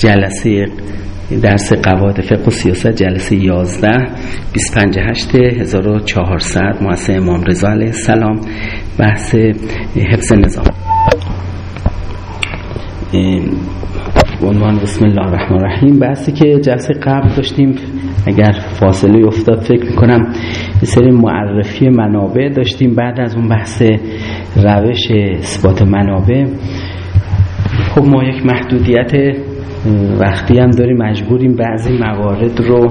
جلسه درس قواعد فقه و سیاست جلسه 11 25 8 1400 مؤسسه امام رضا علیه السلام. بحث حفظ نظام. عنوان بسم الله الرحمن الرحیم. بحثی که جلسه قبل داشتیم اگر فاصله افتاد فکر می‌کنم یه سری معرفی منابع داشتیم. بعد از اون بحث روش اثبات منابع خب ما یک محدودیت وقتی هم داریم مجبوریم بعضی موارد رو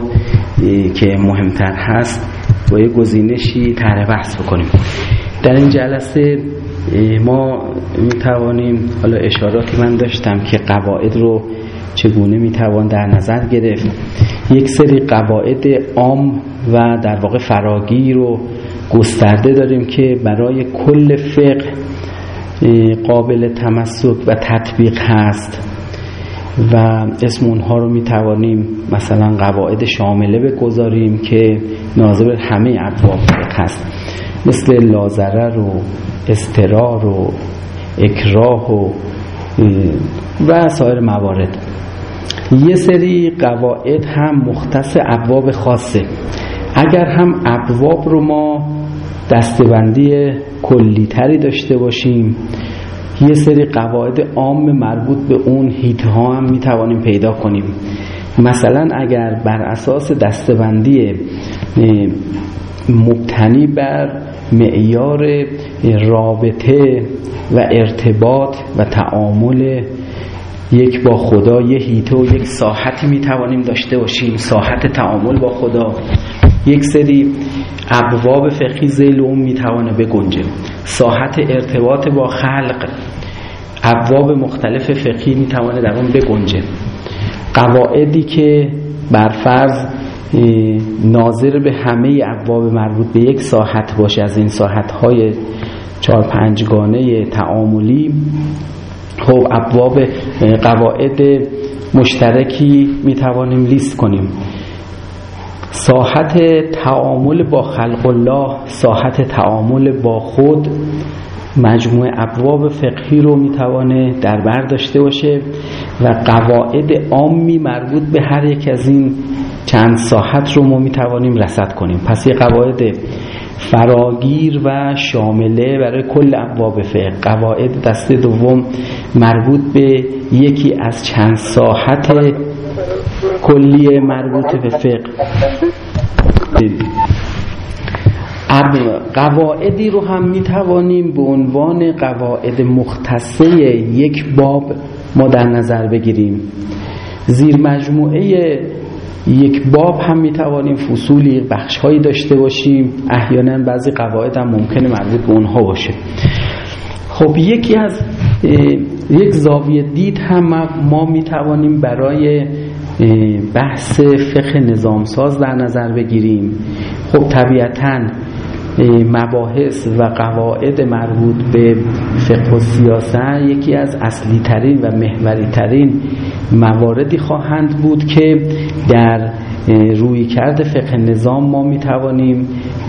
که مهمتر هست با یه گزینشی طرح بحث بکنیم. در این جلسه ما می توانیم حالا اشاراتی من داشتم که قواعد رو چگونه می توان در نظر گرفت. یک سری قواعد عام و در واقع فراگی رو گسترده داریم که برای کل فقه قابل تمسک و تطبیق هست. و اسم اونها رو می توانیم مثلا قواعد شامله بگذاریم که ناظر همه ابواب هست. مثل لازره و استرار و اکراه و و سایر موارد. یه سری قواعد هم مختص ابواب خاصه. اگر هم ابواب رو ما دستبندی کلیتری داشته باشیم یه سری قواعد عام مربوط به اون هیت ها هم می‌توانیم پیدا کنیم. مثلا اگر بر اساس دستبندی مبتنی بر معیار رابطه و ارتباط و تعامل یک با خدا یه هیته و یک ساحتی می‌توانیم داشته باشیم. ساحت تعامل با خدا. یک سری ابواب فقهی زیل اون می‌توانه بگنجه. ساحت ارتباط با خلق. ابواب مختلف فقهی می‌توانه در اون بگنجه. قواعدی که بر فرض ناظر به همه ابواب مربوط به یک ساحت باشه از این ساحت های چهار پنجگانه تعاملی خب ابواب قواعد مشترکی می‌توانیم لیست کنیم. ساحت تعامل با خلق الله ساحت تعامل با خود مجموعه ابواب فقهی رو می‌توانه در بر داشته باشه و قواعد عامی مربوط به هر یک از این چند ساحت رو ما می‌توانیم رسد کنیم. پس یه قواعد فراگیر و شامله برای کل ابواب فقه. قواعد دسته دوم مربوط به یکی از چند ساحت کلی مربوط به فقه. قواعدی رو هم می توانیم به عنوان قواعد مختصه یک باب ما در نظر بگیریم. زیر مجموعه یک باب هم می توانیم فصولی بخش هایی داشته باشیم. احیانا بعضی قواعد هم ممکنه مربوط به اونها باشه. خب یکی از یک زاویه دید هم ما می توانیم برای بحث فقه نظامساز در نظر بگیریم. خب طبیعتا مباحث و قواعد مربوط به فقه و سیاست یکی از اصلی ترین و محوری ترین مواردی خواهند بود که در روی کرد فقه نظام ما می توانیم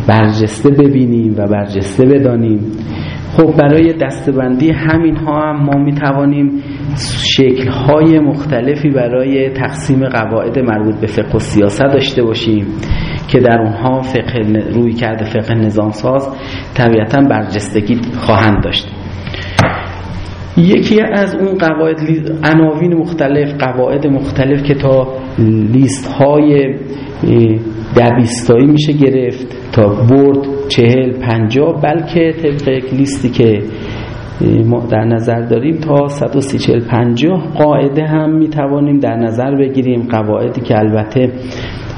برجسته ببینیم و برجسته بدانیم. خب برای دستبندی همین ها هم ما می توانیم شکل مختلفی برای تقسیم قواعد مربوط به فقه و سیاست داشته باشیم که در اونها فقه روی کرده فقه نظام ساز طبیعتا برجستگی خواهند داشت. یکی از اون قواعد عناوین مختلف قواعد مختلف که تا لیست های دویستایی میشه گرفت تا برد چهل پنجاه بلکه طبق یک لیستی که ما در نظر داریم تا 130 40 50 قاعده هم می‌توانیم در نظر بگیریم. قواعدی که البته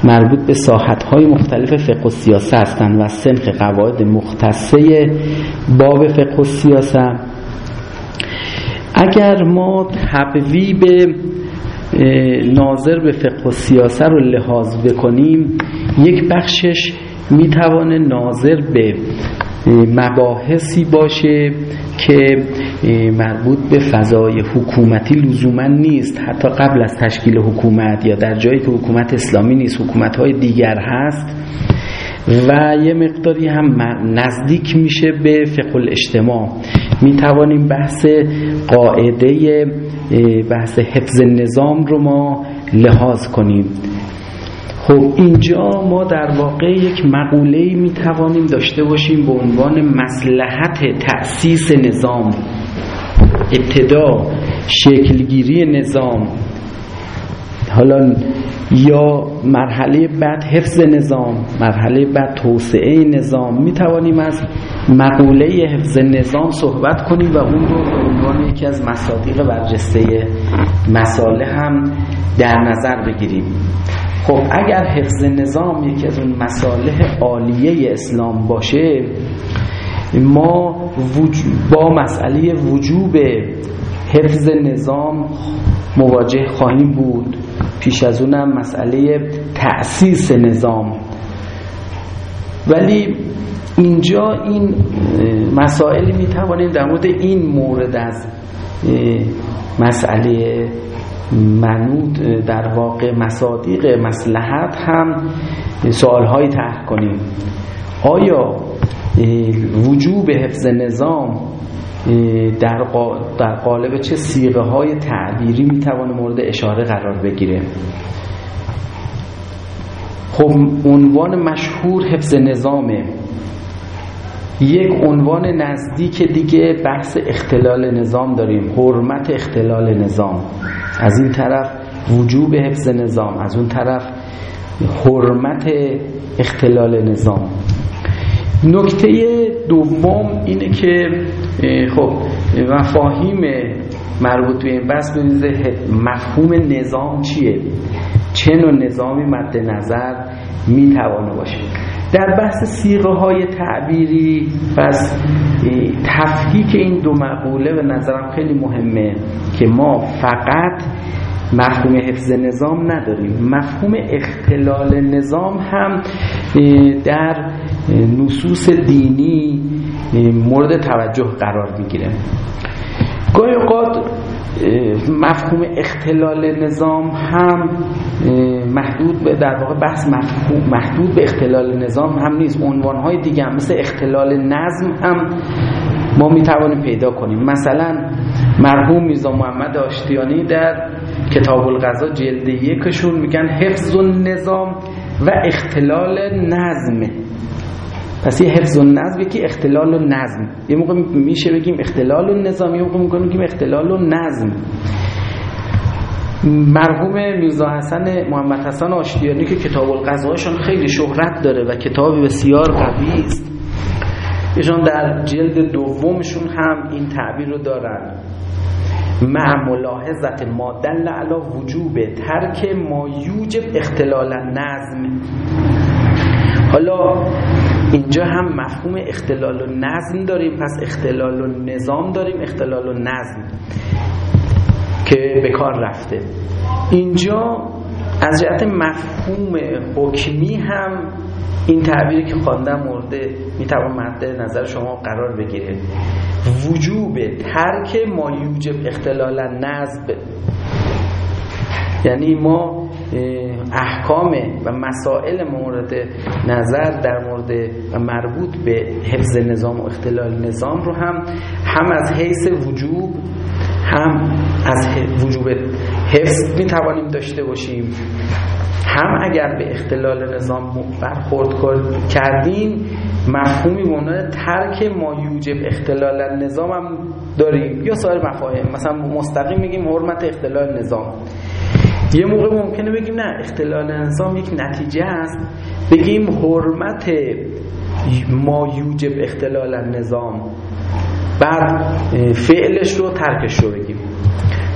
مربوط به ساحت های مختلف فقه و سیاست هستند و سنخ قواعد مختصه باب فقه و سیاست. اگر ما به ناظر به فقه و سیاست رو لحاظ بکنیم یک بخشش می‌توانه ناظر به مباحثی باشه که مربوط به فضای حکومتی لزوما نیست. حتی قبل از تشکیل حکومت یا در جایی که حکومت اسلامی نیست حکومت های دیگر هست. و یه مقداری هم نزدیک میشه به فقه الاجتماع. می توانیم بحث قاعده بحث حفظ نظام رو ما لحاظ کنیم. خب اینجا ما در واقع یک مقوله می توانیم داشته باشیم به عنوان مسلحت تأسیس نظام ابتدا شکلگیری نظام حالا یا مرحله بعد حفظ نظام مرحله بعد توسعه نظام. می توانیم از مقوله حفظ نظام صحبت کنیم و اون رو به عنوان یکی از مصادیق برجسته مساله هم در نظر بگیریم. خب اگر حفظ نظام یکی از اون مساله عالیه اسلام باشه ما با مسئله وجوب حفظ نظام مواجه خواهیم بود. پیش از اونم مسئله تأسیس نظام. ولی اینجا این مسائلی می توانیم در مورد این مورد از مسئله منود در واقع مصادیق مسلحت هم سوالهایی طرح کنیم. آیا وجوب حفظ نظام در, در قالب چه سیغه های تعبیری می‌توانه مورد اشاره قرار بگیره؟ خب عنوان مشهور حفظ نظامه. یک عنوان نزدیک دیگه بحث اختلال نظام داریم حرمت اختلال نظام. از این طرف وجوب حفظ نظام از اون طرف حرمت اختلال نظام. نکته دوم اینه که خب مفاهیم مربوط به این بحث مفهوم نظام چیه؟ چه نوع نظامی مد نظر می‌توانه باشه؟ در بحث سیغه های تعبیری پس تفکیک این دو مقوله به نظرم خیلی مهمه که ما فقط مفهوم حفظ نظام نداریم. مفهوم اختلال نظام هم در نصوص دینی مورد توجه قرار می‌گیره. گاهی اوقات مفهوم اختلال نظام هم محدود به در واقع بحث مفهوم محدود به اختلال نظام هم نیست. عنوانهای دیگه هم مثل اختلال نظم هم ما می توانیم پیدا کنیم. مثلا مرحوم میزا محمد آشتیانی در کتاب الغذا جلد یکشون میگن حفظ نظام و اختلال نظم. پس یه حفظ و نظم یکی اختلال و نظم. یه موقع میشه بگیم اختلال و نظام یه موقع می‌کنیم بگیم اختلال و نظم. مرحوم میرزا حسن محمد حسن آشتیانی که کتاب القضایشان خیلی شهرت داره و کتاب بسیار قوی است. ایشان در جلد دومشون هم این تعبیر رو دارن. مع ملاحظت ما دل علا وجوب ترک ما یوجب اختلال نظم. حالا اینجا هم مفهوم اختلال و نظم داریم پس اختلال و نظام داریم اختلال و نظم که به کار رفته. اینجا از جهت مفهوم حکمی هم این تعبیری که خواندم مورد می‌توان مد نظر شما قرار بگیره. وجوب ترک ما یوجب اختلال نظم. یعنی ما احکام و مسائل مورد نظر در مورد و مربوط به حفظ نظام و اختلال نظام رو هم هم از حیث وجوب هم از وجوب حفظ می توانیم داشته باشیم. هم اگر به اختلال نظام برخورد کردیم مفهومی مونده ترک ما یوجب اختلال نظام هم داریم. یا سایر مفاهیم مثلا مستقیم میگیم حرمت اختلال نظام. یه موقع ممکنه بگیم نه اختلال نظام یک نتیجه است. بگیم حرمت ما یوجب اختلال نظام بعد فعلش رو ترکش رو بگیم.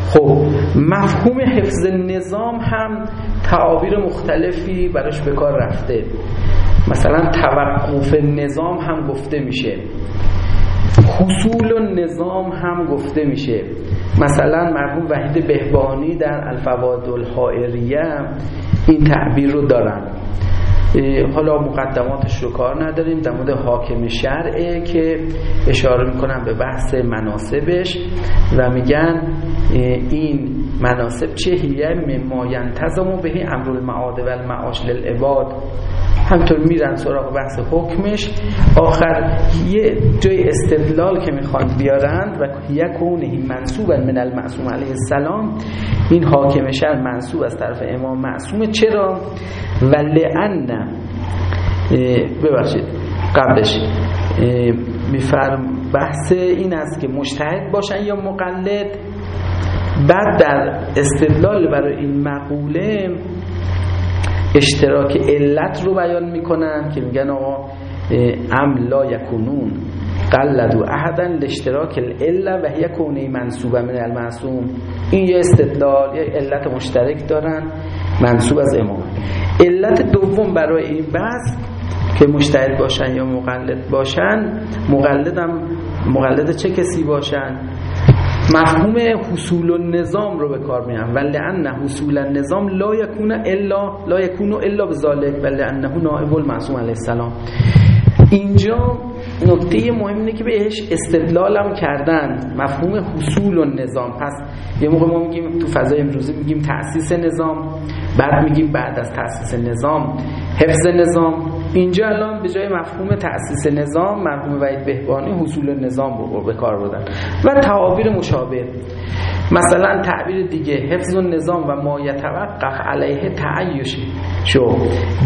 خب مفهوم حفظ نظام هم تعابیر مختلفی براش به کار رفته. مثلا توقف نظام هم گفته میشه. حصول و نظام هم گفته میشه. مثلا مرحوم وحید بهبانی در الفواد الحائریه این تعبیر رو دارن. حالا مقدماتش رو کار نداریم. در مورد حاکم شرعه که اشاره می‌کنم به بحث مناسبش و میگن این مناسب چه هیه مما ینتظم به امر المعاد و المعاش للعباد. همینطور میرن سراغ بحث حکمش. آخر یه جای استدلال که می‌خوان بیارند و یکونه منصوبا من المعصوم علیه السلام این حاکم شهر منصوب از طرف امام معصومه. چرا؟ و لعن ببخشید. قبلش. میفرم بحث این است که مشتهد باشن یا مقلد. بعد در استدلال برای این مقوله اشتراک علت رو بیان می‌کنن که میگن آقا ام لا یکونون قلدو احدا لاشتراک العله و هی کونه منصوبه من المعصوم. این یه استدلال یه علت مشترک دارن منصوب از امام. علت دوم برای این بحث که مشتهد باشن یا مقلد باشن مقلدم مقلد چه کسی باشن؟ مفهوم حصول النظام رو به کار میان ولی ان حصول النظام لا یکون الا لا یکون الا بذالک ولی انه نائب المعصوم علیه السلام. اینجا نکته مهم اینه که بهش استدلالم کردن. مفهوم حصول و نظام. پس یه موقع ما میگیم تو فضای امروزی میگیم تأسیس نظام. بعد میگیم بعد از تأسیس نظام حفظ نظام اینجا الان به جای مفهوم تأسیس نظام مرحوم وحید بهبانی حصول نظام رو به کار بردن و تعابیر مشابه. مثلا تعبیر دیگه حفظ و نظام و ما یتوقف علیه تعیش شو.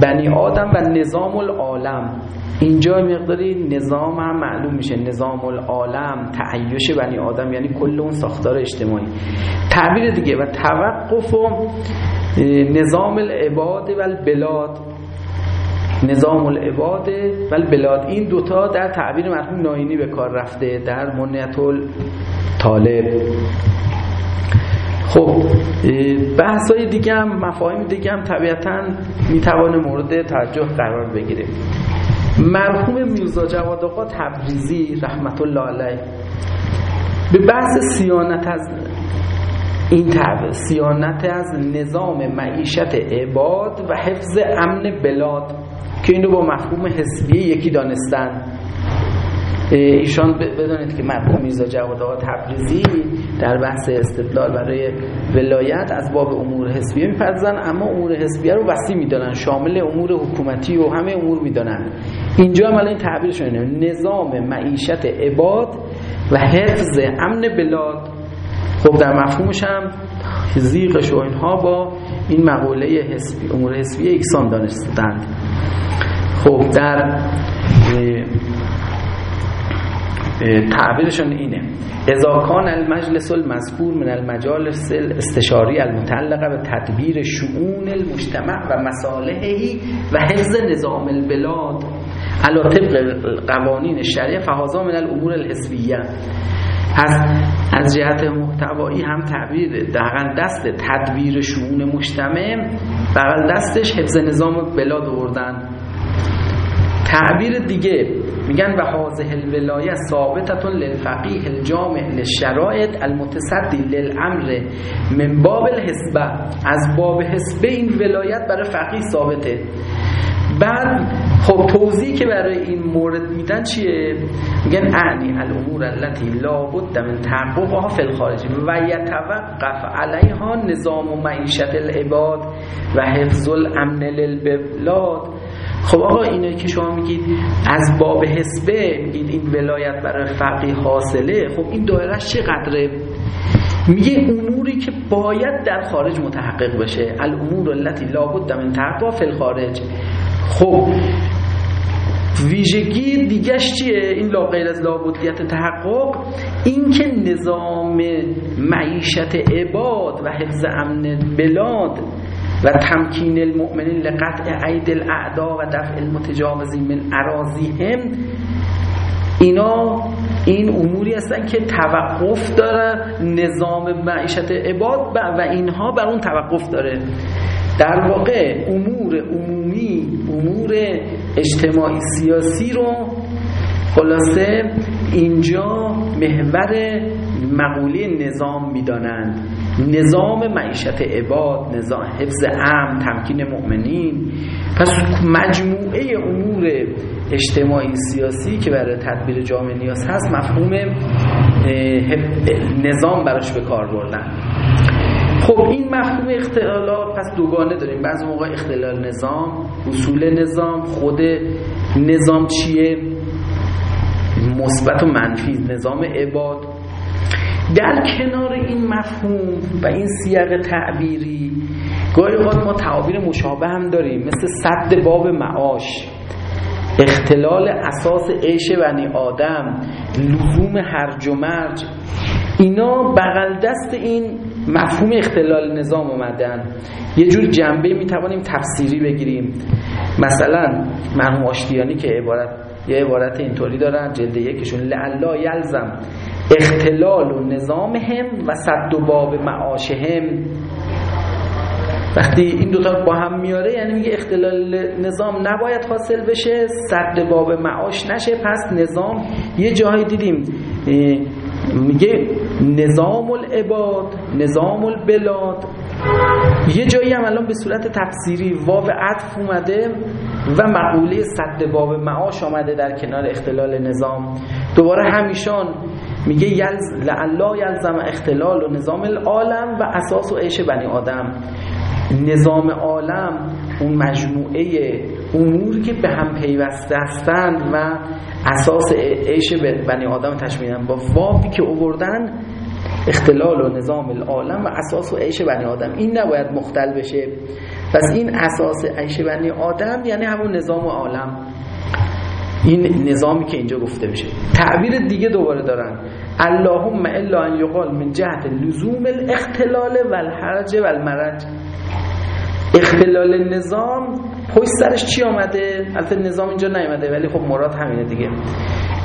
بنی آدم و نظام العالم. اینجا مقداری نظام هم معلوم میشه. نظام العالم تعیش بنی آدم یعنی کل اون ساختار اجتماعی. تعبیر دیگه و توقف و نظام العباد و البلاد. نظام العباد و البلاد این دوتا در تعبیر مرحوم ناینی به کار رفته در منیت طالب خب بحث های دیگه هم مفاهیم دیگه هم طبیعتا می‌توانه مورد توجه قرار بگیره. مرحوم میرزا جواد آقا تبریزی رحمت الله علیه. به بحث سیانت از این تعبیر سیانت از نظام معیشت عباد و حفظ امن بلاد. که این رو با مفهوم حسبیه یکی دانستن. ایشان بدانید که مرحوم میرزا جواد آقا تبریزی در بحث استدلال برای ولایت از باب امور حسبیه می‌پردازن اما امور حسبیه رو وسیع می‌دانن شامل امور حکومتی و همه امور می‌دانن. اینجا هم این تعبیرشون اینه نظام معیشت عباد و حفظ امن بلاد. خب در مفهومش هم زیغش و اینها با این مقوله حسبی امور حسبیه یکسان دانستند. خب در تعبیرشون اینه. اذا کان المجلس المذکور من المجالس الاستشاری المتعلقه به تدبیر شؤون المجتمع و مصالحه و حفظ نظام البلاد علا طبق قوانین شریعه فهازا من الامور الحسبیه پس از جهت محتوایی هم تعبیر در دست تدبیر شؤون مجتمع بغل دستش حفظ نظام بلاد آوردن. تعبیر دیگه میگن و حاضه الولایه ثابتتون للفقیه الجامع للشرائط المتصدی للامر من باب الحسبه. از باب حسبه این ولایت برای فقیه ثابته. بعد خب توضیح که برای این مورد میدن چیه؟ میگن اعنی الامور التي لا بد من تحققها فی الخارج و یتوقف علیها نظام و معیشت العباد و حفظ الامن للبلاد. خب آقا اینه که شما میگید از باب حسبه میگید این ولایت برای فقیه حاصله خب این دایرش چقدره میگه اموری که باید در خارج متحقق بشه. الامور التي لابد من تحقق فی الخارج. خب ویژگی دیگش چیه؟ این لا غیر از لابدیت تحقق این که نظام معیشت عباد و حفظ امن بلاد و تمکین المؤمنین لقطع عید الاعدا و دفع المتجاوزین من اراضیهم. اینا این اموری هستن که توقف داره نظام معیشت عباد و اینها بر اون توقف داره. در واقع امور عمومی امور اجتماعی سیاسی رو خلاصه اینجا محور مقوله نظام می‌دانند. نظام معیشت عباد نظام حفظ امن تمکین مؤمنین. پس مجموعه امور اجتماعی سیاسی که برای تدبیر جامعه نیاز هست مفهوم نظام براش به کار بردن. خب این مفهوم اختلالات پس دوگانه داریم. بعضی موقع اختلال نظام اصول نظام خود نظام چیه؟ مثبت و منفی. نظام عباد در کنار این مفهوم و این سیاق تعبیری گاهی اوقات ما تعابیر مشابه هم داریم مثل صد باب معاش اختلال اساس عیش بنی آدم لزوم هرج و مرج. اینا بغل دست این مفهوم اختلال نظام اومدن. یه جور جنبه می‌توانیم تفسیری بگیریم. مثلا مرحوم آشتیانی که عبارت یه عبارت اینطوری دارن جلد یکشون لعلا یلزم. اختلال و نظام هم و صد و باب معاشهم. وقتی این دوتا با هم میاره یعنی میگه اختلال نظام نباید حاصل بشه صد باب معاش نشه. پس نظام یه جایی دیدیم میگه نظام العباد نظام البلاد یه جایی هم الان به صورت تفسیری واو عطف اومده و مقوله صد باب معاش آمده در کنار اختلال نظام. دوباره همیشان میگه یلز لعلا یلزم اختلال و نظام العالم و اساس و عیش بنی آدم. نظام عالم اون مجموعه اموری که به هم پیوسته هستند و اساس عیش بنی آدم تشمیدن با واوی که اووردن اختلال و نظام العالم و اساس و عیش بنی آدم. این نباید مختل بشه. پس این اساس عیش بنی آدم یعنی همون نظام عالم. این نظامی که اینجا گفته میشه. تعبیر دیگه دوباره دارن. اللهم الا ان یقال من جهت لزوم الاختلال والحرج والمرج. اختلال نظام پشت سرش چی آمده؟ البته نظام اینجا نیامده ولی خب مراد همینه دیگه.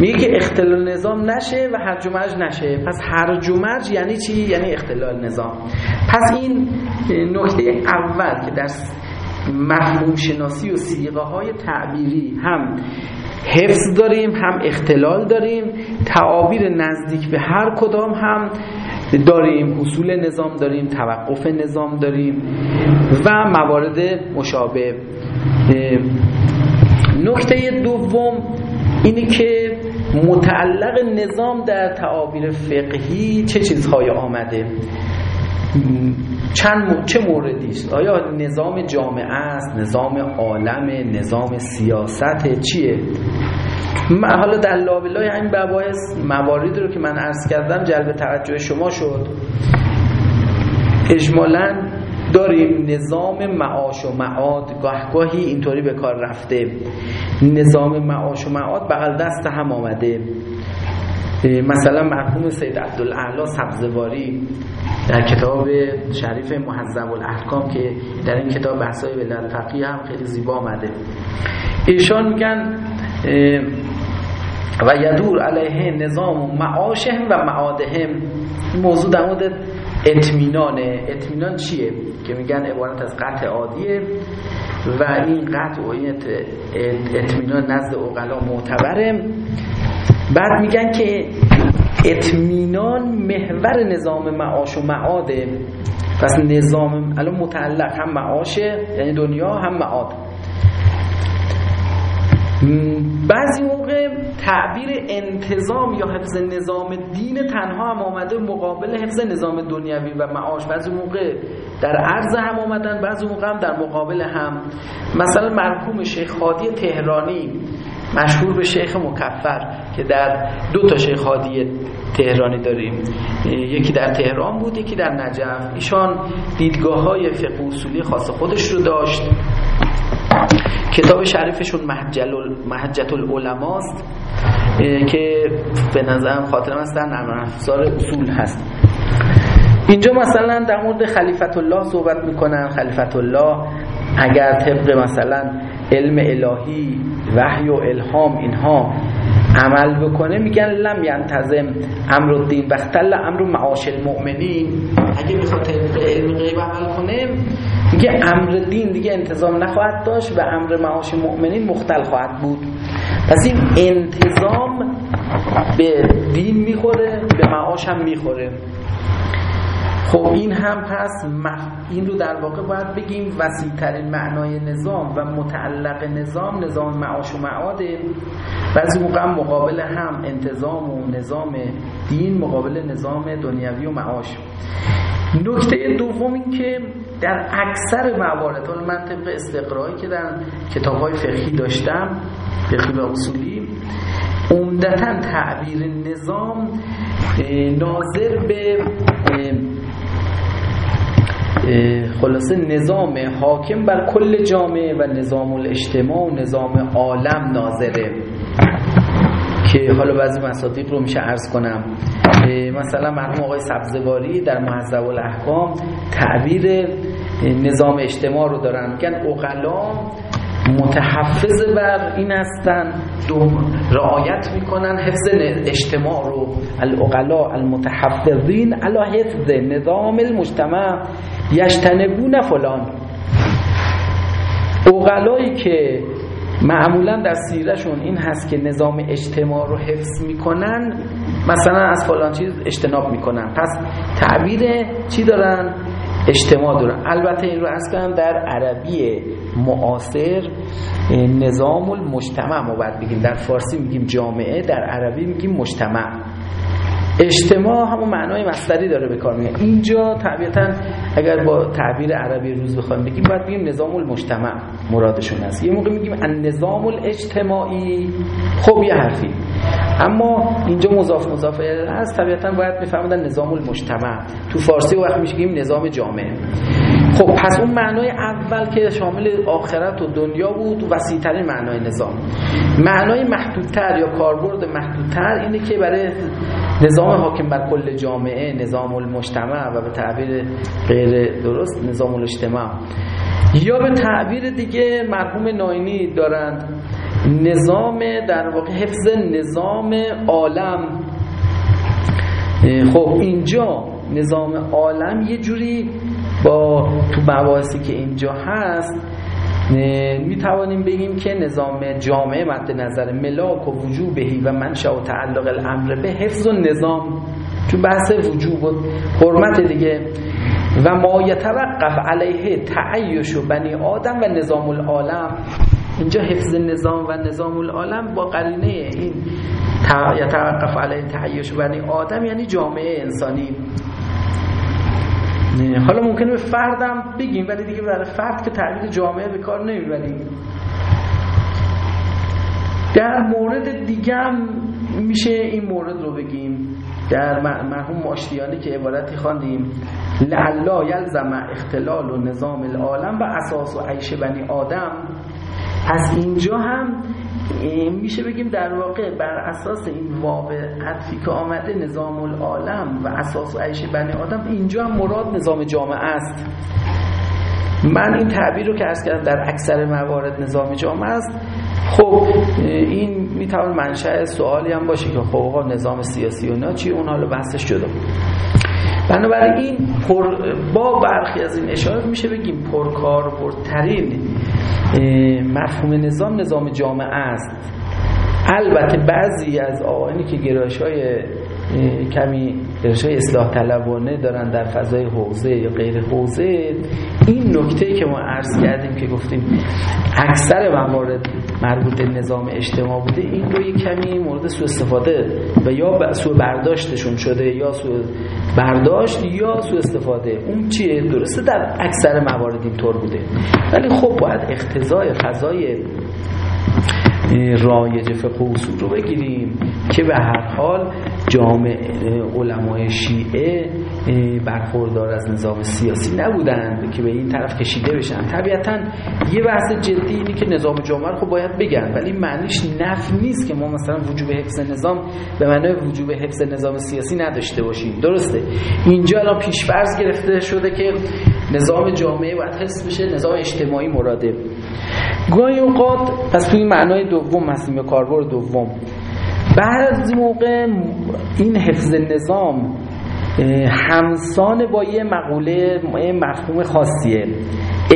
میگه که اختلال نظام نشه و هرج و مرج نشه. پس هرج و مرج یعنی چی؟ یعنی اختلال نظام. پس این نکته اول که در مفهوم شناسی و سیغه های تعبیری هم حفظ داریم هم اختلال داریم تعابیر نزدیک به هر کدام هم داریم اصول نظام داریم توقف نظام داریم و موارد مشابه. نکته دوم اینه که متعلق نظام در تعابیر فقهی چه چیزهای آمده؟ چند چه موردی است؟ آیا نظام جامعه است؟ نظام عالم؟ نظام سیاست؟ چیه؟ حالا در لابلای همین مباحث مواردی رو که من عرض کردم جلب توجه شما شد. اجمالا داریم نظام معاش و معاد. گاهگاهی اینطوری به کار رفته. نظام معاش و معاد بغل دست هم آمده. مثلا مرحوم سید عبدالاعلی سبزواری در کتاب شریف محذب الاحکام که در این کتاب بحثای ولایت فقیه هم خیلی زیبا آمده. ایشان میگن و یدور علیه نظام معاشهم و معادهم. موضوع در مورد اطمینانه. اطمینان چیه؟ که میگن عبارت از قطع عادیه و این قطع و این اطمینان نزد اقلا معتبره. بعد میگن که اطمینان محور نظام معاش و معاده پس نظام الان متعلق هم معاشه یعنی دنیا هم معاد. بعضی موقع تعبیر انتظام یا حفظ نظام دین تنها هم آمده مقابل حفظ نظام دنیوی و معاش. بعضی موقع در عرض هم آمدن بعضی موقع هم در مقابل هم. مثلا مرحوم شیخ خادی تهرانی مشهور به شیخ مکفر که در دو تا شیخ خادی تهرانی داریم. یکی در تهران بود یکی در نجف. ایشان دیدگاه های فقه اصولی خاص خودش رو داشت. کتاب شریفشون محجت العلماست که به نظرم خاطرم است در نرم اصول هست. اینجا مثلا در مورد خلیفت الله صحبت می‌کنن خلیفت الله اگر طبق مثلا علم الهی وحی و الهام اینها عمل بکنه میگن لم ینتظم امر الدین. بختل امر معاش المؤمنین. اگه بخواد علم غیب عمل کنه میگه امر دین دیگه انتظام نخواهد داشت و امر معاش مؤمنین مختل خواهد بود. پس این انتظام به دین می‌خوره به معاش هم می‌خوره. خب این هم پس این رو در واقع باید بگیم وسیعترین معنای نظام و متعلق نظام نظام معاش و معاده بعضی موقع مقابل هم انتظام و نظام دین مقابل نظام دنیوی و معاش. نکته دوم این که در اکثر موارد من طبق استقرایی که در کتاب های فقهی داشتم فقهی و اصولی عمدتا تعبیر نظام ناظر به خلاصه نظام حاکم بر کل جامعه و نظام الاجتماع و نظام عالم ناظره. که حالا بعضی مصادیق رو میشه عرض کنم. مثلا مرحوم آقای سبزواری در محذب الاحکام تعبیر نظام اجتماع رو دارن. میگن اقلا متحفظ بر این هستن رعایت می‌کنن حفظ اجتماع رو. الاقلا المتحفظین علا حفظ نظام المجتمع یشتنبون فلان. اقلایی که معمولا در سیرشون این هست که نظام اجتماع رو حفظ می‌کنن مثلا از فلان چیز اجتناب می‌کنن. پس تعبیر چی دارن؟ اجتماع دارن. البته این رو از در عربی معاصر نظام المجتمع ما باید بگیم. در فارسی میگیم جامعه در عربی میگیم مجتمع. اجتماع همون معنای مصدری داره به کار میاد اینجا طبیعتا اگر با تعبیر عربی روز بخوایم بگیم باید بگیم نظام المجتمع مرادشون است یه موقع میگیم النظام الاجتماعی خب یه حرفی. اما اینجا مضاف مضاف هست. طبیعتا باید بفهمدن نظام المجتمع. تو فارسی وقت میگیم نظام جامعه خب پس اون معنای اول که شامل آخرت و دنیا بود وسیعترین معنای نظام. معنای محدودتر یا کاربرد محدودتر اینه که برای نظام حاکم بر کل جامعه نظام المجتمع و به تعبیر غیر درست نظام الاجتماع. یا به تعبیر دیگه مرحوم ناینی دارند. نظام در واقع حفظ نظام عالم. خب اینجا نظام عالم یه جوری با تو مباحثی که اینجا هست می توانیم بگیم که نظام جامعه مد نظر ملاک و وجوبهی و منشأ و تعلق الامر به حفظ و نظام. تو بحث وجوب و حرمت دیگه. و ما یتوقف علیه تعیش و بنی آدم و نظام العالم. اینجا حفظ نظام و نظام العالم با قرینه این یتوقف علیه تعیش و بنی آدم یعنی جامعه انسانی. حالا ممکنه به فردم بگیم ولی دیگه برای فرد که تعبیر جامعه به کار نمی‌بریم. در مورد دیگه هم میشه این مورد رو بگیم. در مرحوم ماشتیانی که عبارتی خواندیم لعلا یلزم اختلال و نظام العالم و اساس و عیش بنی آدم از اینجا هم میشه بگیم در واقع بر اساس این واقع عطفی که آمده نظام العالم و اساس و عیش بنی آدم اینجا هم مراد نظام جامعه است. من این تعبیر رو که ارز کردم در اکثر موارد نظام جامعه است. خب این می‌توان منشأ سوالی هم باشه که خب آقا نظام سیاسی و چی؟ اون حالا بحثش جدا. بنابراین پر با برخی از این اشارات میشه بگیم پرکاربردترین مفهوم نظام نظام جامعه است. البته بعضی از آقایانی که گرایش های کمی گرایش های اصلاح طلبانه دارن در فضای حوزه یا غیر حوزه. این نکته که ما عرض کردیم که گفتیم اکثر موارد مربوط نظام اجتماع بوده این رو کمی مورد سو استفاده و یا سو برداشتشون شده یا سو برداشت یا سو استفاده. اون چیه؟ درسته در اکثر موارد اینطور بوده. ولی خب باید اختزای فضای رایج فقه اصول رو بگیریم که به هر حال جامعه علمای شیعه برخوردار از نظام سیاسی نبودند که به این طرف کشیده بشن. طبیعتا یه بحث جدی اینه که نظام جامعه رو خب باید بگن ولی معنیش نف نیست که ما مثلا وجوب حفظ نظام به معنای وجوب حفظ نظام سیاسی نداشته باشیم. درسته. اینجا الان پیشفرض گرفته شده که نظام جامعه باید حفظ بشه نظام اجتماعی مراده. گاهی اوقات پس توی معنای دوم هستیم یا کاربرد دوم. بعضی موقع این حفظ نظام همسان با یه مقوله مفهوم خاصیه.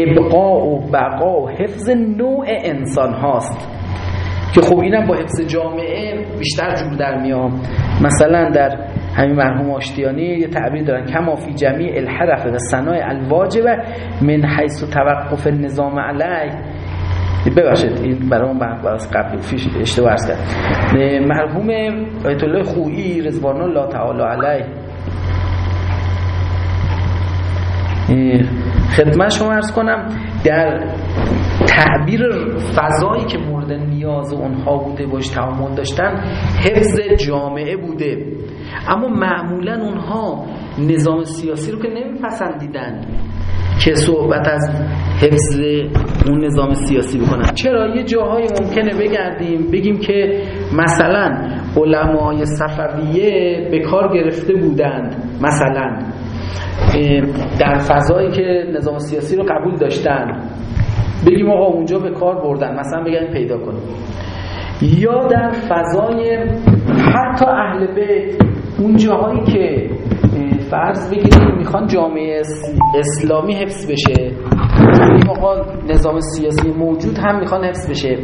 ابقا و بقا و حفظ نوع انسان هاست. که خب اینم با حفظ جامعه بیشتر جور در میام مثلا در همین مرحوم آشتیانی یه تعبیر دارن. کما فی جمیع الحرف و صنایع الواجبه من حیث توقف نظام علیه. ببخشید این برای اون بحث قبلی فیش اشتباه ارز کرد مرحوم آیت الله خویی رضوان الله تعالی علیه. خدمت شما ارز کنم در تعبیر فضایی که مورد نیاز اونها بوده باش تعامل داشتن حفظ جامعه بوده. اما معمولا اونها نظام سیاسی رو که نمیپسندیدن که صحبت از حفظ اون نظام سیاسی بکنن. چرا؟ یه جاهای ممکنه بگردیم بگیم که مثلا علمای صفویه به کار گرفته بودند مثلا. در فضایی که نظام سیاسی رو قبول داشتن. بگیم آقا اونجا به کار بردن مثلا بگن پیدا کنیم. یا در فضای حتی اهل بیت اون جاهایی که فرض بگیریم می‌خوان جامعه اسلامی حفظ بشه آقا نظام سیاسی موجود هم می‌خوان حفظ بشه.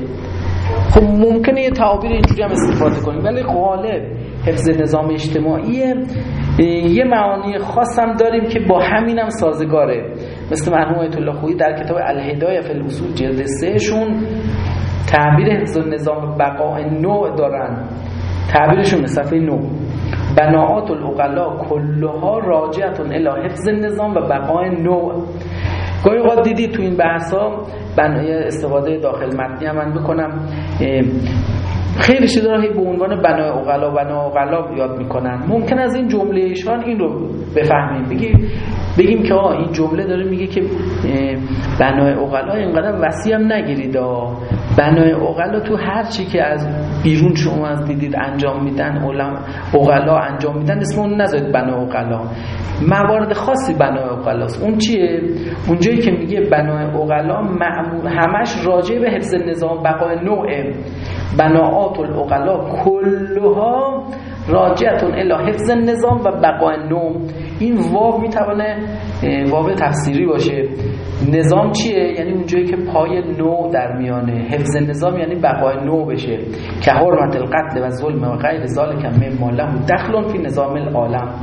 خب ممکنه یه تعابیر اینجوری هم استفاده کنیم ولی غالب حفظ نظام اجتماعی یه معانی خاص هم داریم که با همین هم سازگاره. مثل مرحوم آیت الله خویی در کتاب الهدایه فی الاصول جلد سه شون تعبیر حفظ نظام بقاء نوع دارن. تعبیرشون صفحه نو. بناعات الاغلا کلها راجعتون الى حفظ نظام و بقای نوع. گاهی اوقات دیدی تو این بحث ها استفاده داخل متنی هم من بکنم خیلی چیزا به عنوان بنای اغلا بنای اغلا یاد می‌کنن. ممکن از این جمله ایشان این رو بفهمیم. بگیم بگیم که آه این جمله داره میگه که بنای اغلا اینقدر وسیع هم نگیرید بنای اغلا تو هر چی که از بیرون شما از دیدید انجام میدن اغلا انجام میدن اسم اون نذارید بنای اغلا موارد خاصی بنای اغلاست اون چیه؟ اونجایی که میگه بنای اغلا معمول همش راجع به حفظ نظام بقای نوعه بناعات الاغلا کلها راجعتون الا حفظ نظام و بقای نوم این واو می‌تونه واو تفسیری باشه. نظام چیه؟ یعنی اونجایی که پای نو در میانه. حفظ نظام یعنی بقای نو بشه. که حرمت القتل و ظلم و غیر ذالک مما له دخل فی نظام العالم.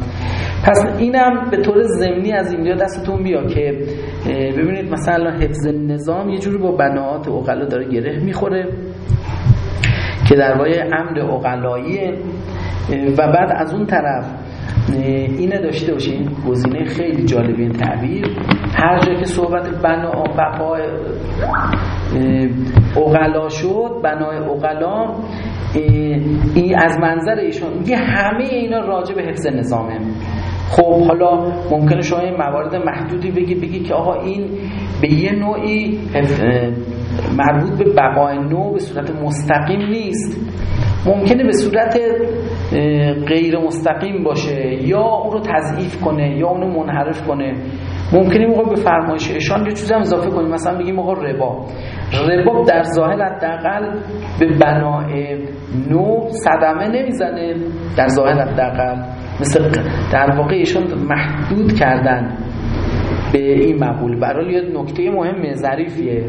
پس اینم به طور ضمنی از اینجا دستتون بیا که ببینید مثلا حفظ نظام یه جوری با بناات اوغلا داره گره می‌خوره. که در وای امر اقلایی و بعد از اون طرف اینه داشته باشین گزینه خیلی جالب این تعبیر. هر جا که صحبت بنا بقای اقلا شد بنای اقلا این از منظر ایشون میگه همه اینا راجع به حفظ نظامه. خب حالا ممکنه شما این موارد محدودی بگی بگی که آقا این به یه نوعی مربوط به بقای نو به صورت مستقیم نیست. ممکنه به صورت غیر مستقیم باشه. یا اون رو تضعیف کنه یا اونو منحرف کنه. ممکنه موقع به فرمایش ایشان یه چیزی هم اضافه کنیم. مثلا بگیم موقع ربا. ربا در ظاهر حداقل به بنای نو صدمه نمی‌زنه. در ظاهر حداقل مثل در واقع ایشان محدود کردن به این مقول. برای یه نکته مهم ظریفیه.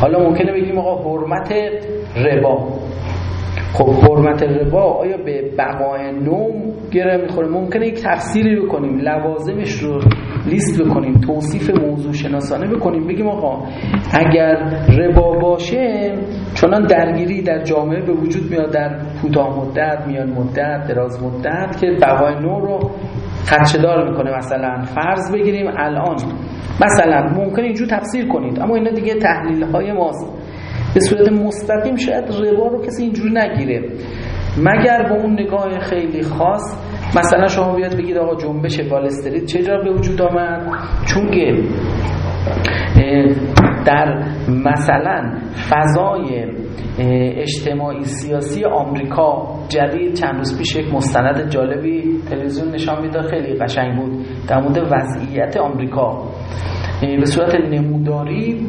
حالا ممکنه بگیم آقا حرمت ربا. خب حرمت ربا آیا به بقای نوم گره می‌خوره؟ ممکنه یک تفسیری بکنیم لوازمش رو لیست بکنیم توصیف موضوع شناسانه بکنیم بگیم آقا اگر ربا باشه چنان درگیری در جامعه به وجود میاد در کوتاه مدت میان مدت دراز مدت که بقای نو رو خدشدار می‌کنه مثلا. فرض بگیریم الان. مثلا ممکنه اینجور تفسیر کنید اما اینا دیگه تحلیل های ماست. به صورت مستقیم شاید ربا رو کسی اینجوری نگیره. مگر با اون نگاه خیلی خاص مثلا شما بیاد بگید آقا جنبش وال استریت چجا به وجود آمد؟ چون که در مثلا فضای اجتماعی سیاسی آمریکا جدید چند روز پیش یک مستند جالبی تلویزیون نشان می‌داد خیلی قشنگ بود. در مورد وضعیت آمریکا به صورت نموداری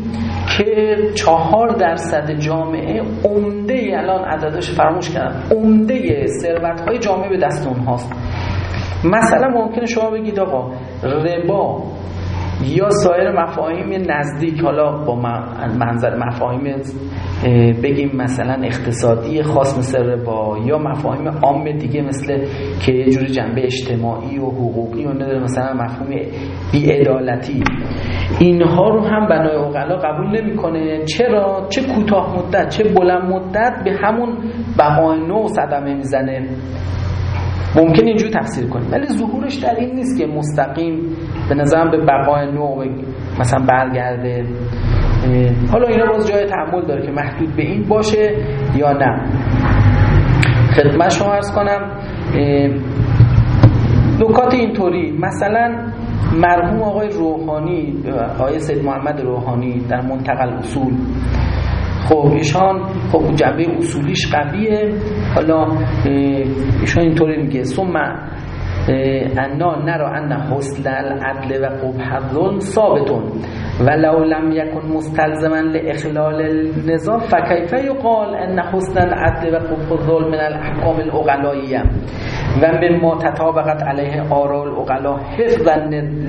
که چهار درصد جامعه عمده الان عددش فراموش کردم عمده ثروت های جامعه به دست اونهاست. مثلا ممکنه شما بگید آقا ربا یا سایر مفاهیم نزدیک حالا با منظر مفاهیم بگیم مثلا اقتصادی خاص مثل با یا مفاهیم عام دیگه مثل که یه جوری جنبه اجتماعی و حقوقی و نداره مثلا مفهوم بیعدالتی. اینها رو هم بنای اقلا قبول نمی‌کنه. چرا؟ چه کوتاه مدت چه بلند مدت به همون بقای نو صدمه می‌زنه. ممکن اینجور تفسیر کنیم. ولی ظهورش در این نیست که مستقیم به نظرم به بقای نوع مثلا برگرده. حالا اینا باز جای تحمل داره که محدود به این باشه یا نه. خدمت شما ارز کنم نکات اینطوری. مثلا مرحوم آقای روحانی آقای سید محمد روحانی در منتقل اصول. خب ایشان خب جنبه اصولیش قویه. حالا ایشان اینطوری میگه ثم انا نرا ان حسن العدل و قبح الظلم ثابتون. ولو لم یکن مستلزما لاخلال النظام فکیف یقال ان حسن العدل و قبح الظلم من الاحکام الاغلاییه و مما تطابقت علیه آراء الاغلا حفظا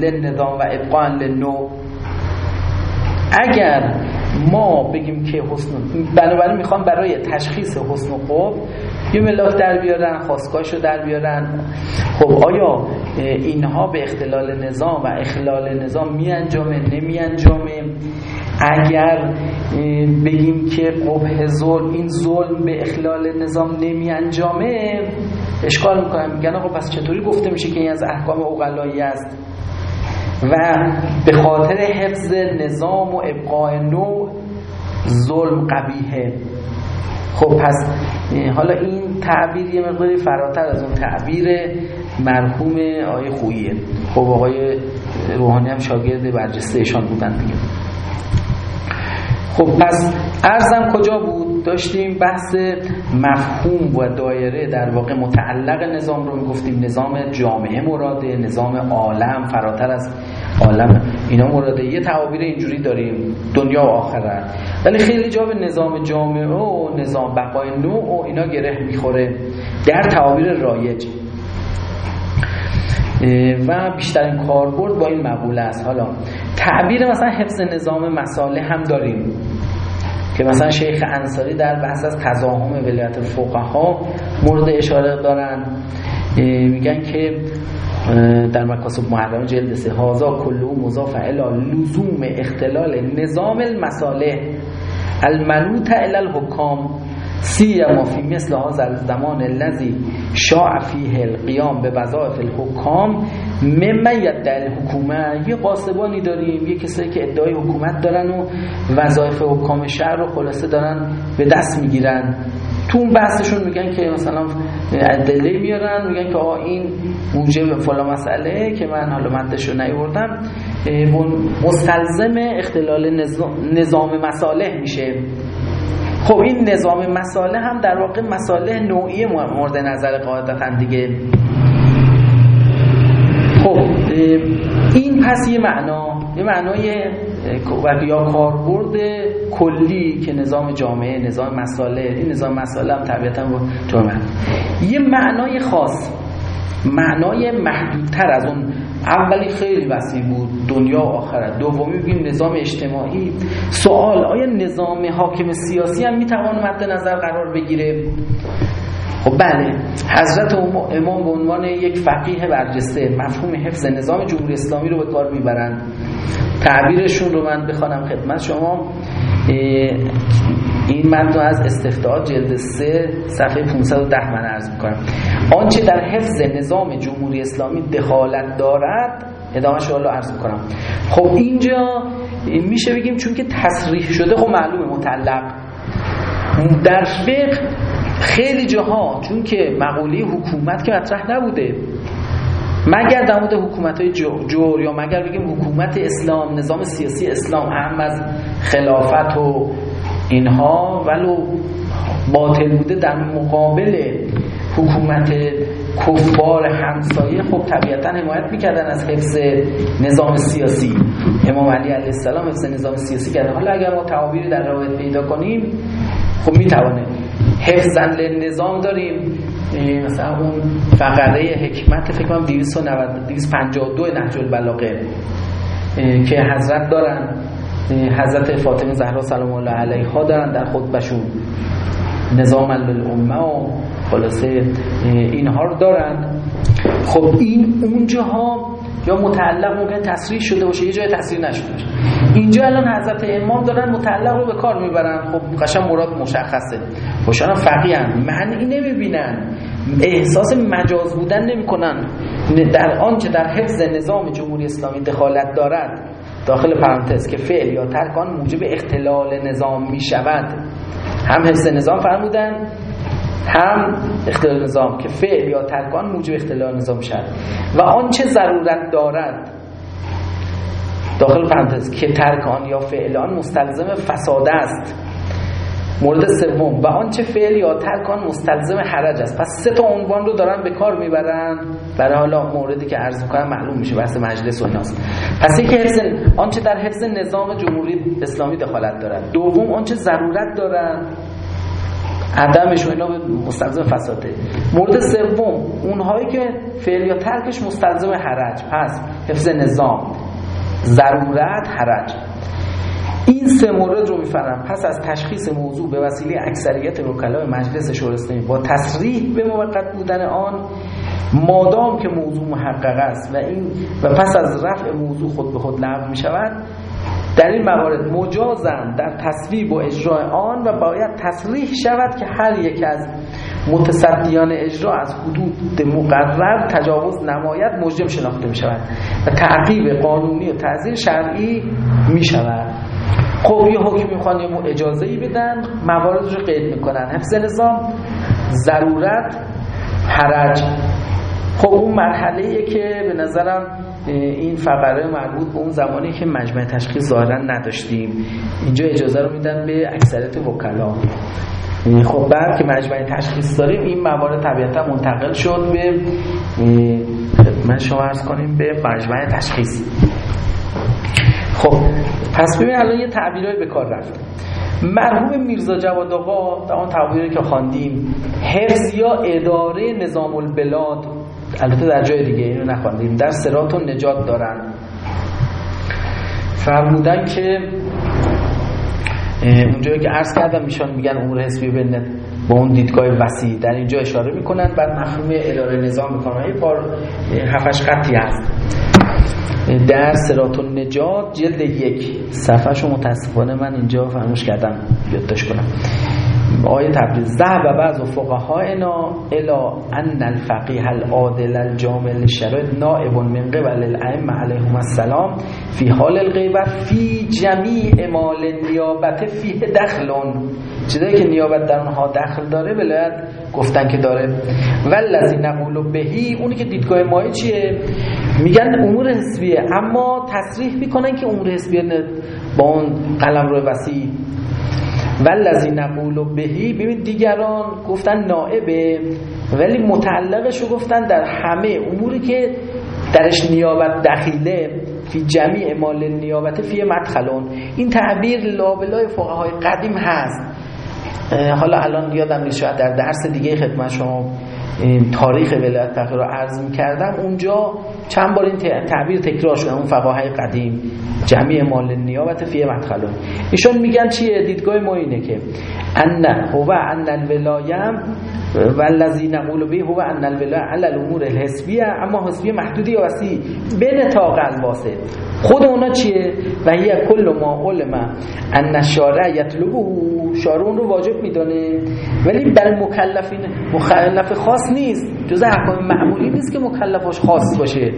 للنظام و ابقاء للنوع. اگر ما بگیم که حسن بنابراین می‌خوام برای تشخیص حسن و قب یه ملاک در بیارن خواستگاهش رو در بیارن. خب آیا اینها به اختلال نظام و اخلال نظام می انجامه اگر بگیم که قبه ظلم این ظلم به اخلال نظام نمی انجامه اشکال می‌کنم میگن آقا پس چطوری گفته میشه که این از احکام اوغلایی است؟ و به خاطر حفظ نظام و ابقاء نوع ظلم قبیهه خب پس حالا این تعبیر یه مقداری فراتر از اون تعبیر مرحوم آقای خوییه. خب آقای روحانی هم شاگرد برجسته ایشان بودن دیگه. خب پس ارزم کجا بود؟ داشتیم بحث مفهوم و دایره در واقع متعلق نظام رو می‌گفتیم. نظام جامعه مراده نظام عالم فراتر از عالم. اینا مراده. یه تعابیر اینجوری داریم. دنیا و آخرت ولی خیلی جا به نظام جامعه و نظام بقای نوع و اینا گره می‌خوره. در تعابیر رایج. و بیشترین کاربرد با این مقوله است. حالا تعبیر مثلا حفظ نظام مساله هم داریم که مثلا شیخ انصاری در بحث از تزاهم ولایت ها مورد اشاره دارن. میگن که در مکاسب محرم جلد سه هازا کلو مضاف الی لزوم اختلال نظام المصالح المنوط الی الحکام. ما فی مثل هذا زمان الذي شاع فیه القیام به وظایف الحکام ممن در حکومت یه قاسبانی داریم یه کسایی که ادعای حکومت دارن و وظایف حکام شهر رو خلاصه دارن به دست می‌گیرن. تو اون بحثشون میگن که مثلا ادله میارن میگن که آقا این موجب فلا مسئله که من حالا مدش رو نیوردم مستلزم اختلال نظام, مصالح میشه. خب این نظام مساله هم در واقع مساله نوعی مورد نظر قاعدتا دیگه. خب این پس یه معنا یه معنای یا کاربرد کلی که نظام جامعه نظام مساله این نظام مساله هم طبیعتا با جامعه. یه معنای خاص معنای محدودتر از اون اولی خیلی وسیع بود. دنیا و آخرت. دومی بگیم نظام اجتماعی. سوال آیا نظام حاکم سیاسی هم می‌توان مد نظر قرار بگیره؟ خب بله. حضرت امام به عنوان یک فقیه برجسته مفهوم حفظ نظام جمهوری اسلامی رو به کار می‌برند. تعبیرشون رو من بخوانم خدمت شما. این متن از استفتاحات جلد 3 صفحه 510 من عرض می‌کنم. آنچه در حفظ نظام جمهوری اسلامی دخالت دارد ادامه رو عرض می‌کنم. خب اینجا میشه بگیم چون که تصریح شده خب معلومه متعلق در فقه خیلی جاها چون که مقوله حکومت که مطرح نبوده مگر در مورد حکومت های جور یا مگر بگیم حکومت اسلام نظام سیاسی اسلام اهم از خلافت و اینها ولو باطل بوده در مقابل حکومت کفار همسایه خب طبیعتا حمایت می‌کردن از حفظ نظام سیاسی. امام علی علیه السلام حفظ نظام سیاسی کرده حالا اگر ما تعابیری در روایت پیدا کنیم خب می‌توانه حفظن نظام داریم. مثلا اون فقره حکمت فکر کنم 252 نهج البلاغه که حضرت دارن. حضرت فاطمه زهرا سلام الله علیها دارن در خطبشون نظام للامه و خلاصه اینها رو دارن. خب این اونجاها یا متعلق ممکن تصریح شده باشه یه جای تصریح نشده اینجا الان حضرت امام دارن متعلق رو به کار می‌برن. خب قشن مراد مشخصه. خوشان فقیه معنی نمی‌بینن. احساس مجاز بودن نمی‌کنن. در آنچه در حفظ نظام جمهوری اسلامی دخالت دارد داخل پرانتز که فعل یا ترک آن موجب اختلال نظام می شود هم حفظ نظام فرمودن هم اختلال نظام که فعل یا ترک آن موجب اختلال نظام شد و آنچه ضرورت دارد؟ داخل پرانتز که ترک آن یا فعل آن مستلزم فساد است. مورد سوم. و آنچه فعل یا ترک آن مستلزم حرج است. پس سه تا عنوان رو دارن به کار می‌برن. برای حالا موردی که عرض می‌کنم معلوم میشه بحث مجلس و ایناست پس یکی حفظ آنچه در حفظ نظام جمهوری اسلامی دخالت دارد دوم آنچه ضرورت دارن. عدمش و اینا مستلزم فساده. مورد سوم اونهایی که فعل یا ترکش مستلزم حرج. پس حفظ نظام. ضرورت حرج. این سه مورد رو میفرم پس از تشخیص موضوع به وسیله اکثریت وکلای مجلس شورای با تصریح به موقت بودن آن مادام که موضوع محقق است و این و پس از رفع موضوع خود به خود لغو می شود در این موارد مجازم در تصویب و اجرای آن و باید تصریح شود که هر یک از متصدیان اجرا از حدود مقرر تجاوز نماید مجرم شناخته می شود و تعقیب قانونی و تعذیر شرعی می شود خب یه حکم می‌خوان یه اجازه ای بدن موارد رو قید می‌کنن. حفظ نظام ضرورت حرج. خب اون مرحله که به نظرم این فقره مربوط به اون زمانی که مجمع تشخیص ظاهرا نداشتیم. اینجا اجازه رو میدن به اکثریت وکلا. خب بعد که مجمع تشخیص داریم این موارد طبیعتا منتقل شد به من شما عرض کنیم به مجمع تشخیص. خب پس ببین الان یه تعبیرهایی به کار رفت. مرحوم میرزا جواد آقا در آن تعبیری که خواندیم حفظ یا اداره نظام البلاد البته در جای دیگه اینو نخواندیم در سرات و نجات دارن. فرمودن که اونجایی که عرض کردم میشان میگن امور حسبی به با اون دیدگاه وسیع. در اینجا اشاره می‌کنن بعد مفهوم اداره نظام می‌کنن یه پار هفتش خطی هست. در سرات نجات جلد یک. صفحه متاسفانه من اینجا فراموش کردم. یادداشت کنم. آیه تبریز. ذهب بعض فقهائنا الا ان الفقیه العادل الجامع للشرایط نائب من قبل الائمه علیهم السلام فی حال الغیبت فی جمیع مال نیابت فیه دخلون. چیزایی که نیابت در اونها دخل داره ولایت گفتن که داره. ولذی نقول بهی اونی که دیدگاه ماه چیه؟ میگن امور حسبیه اما تصریح می‌کنن که امور حسبیه با اون قلم رو وسیع. ولذی نقول بهی ببین دیگران گفتن نائبه ولی متعلقش رو گفتن در همه اموری که درش نیابت دخیله فی جمیع مال نیابت فی مدخلون. این تعبیر لابلای فقهای قدیم هست. حالا الان یادم نیست شاید در درس دیگه خدمت شما تاریخ ولایت فقیه رو عرض کردم اونجا چند بار این تعبیر تکرار شده اون فقهای قدیم جمعی مال نیابت فیه مدخلون ایشون میگن چیه؟ دیدگاه ما اینه که ان هو ان الولایم و الذی نقول به هو ان الولایه علی الامور الحسبیه اما حسبیه محدودی و وسیع. نطاق الواسط خود اونا چیه؟ و هی کل ما علم ان الشارع یطلبه. شارع اون رو واجب میدانه. ولی برای مکلفین مکلف خاص نیست. جز احکام معمولی نیست که مکلفش خاص باشه.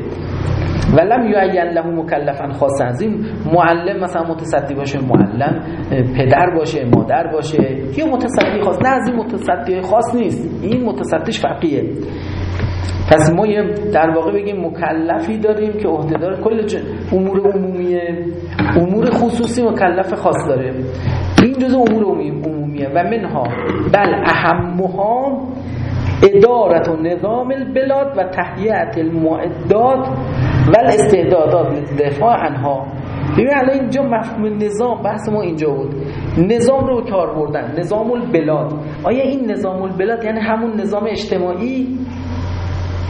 ولم یعین له مکلفا خاصا. از این معلم مثلا متصدی باشه معلم پدر باشه مادر باشه. یا متصدی خاص. نه از این متصدی خاص نیست. این متصدیش فقیه. پس ما یه در واقع بگیم مکلفی داریم که عهدهدار کل امور عمومیه. امور خصوصی مکلف خاص داره. این جز امور عمومیه. و منها. بل اهمها ادارت و نظام البلاد و تحییت المعدات و استعدادات دفاع عنها. ببین الان اینجا مفهوم نظام بحث ما اینجا بود. نظام رو کار بردن نظام البلاد. آیا این نظام البلاد یعنی همون نظام اجتماعی؟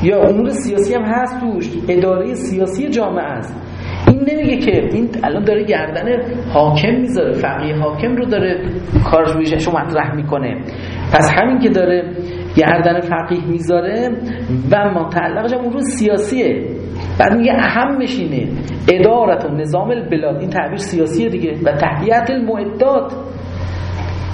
یا امور سیاسی هم هست توش اداره سیاسی جامعه است. این نمیگه که این الان داره گردن حاکم می‌ذاره فقیه حاکم رو داره کارش میشه مطرح می‌کنه. پس همین که داره گردن فقیه می‌ذاره و متعلقش هم امور سیاسیه. بعد میگه اهم میشینه. ادارت و نظام البلاد. این تعبیر سیاسیه دیگه. و تحییت المعدات.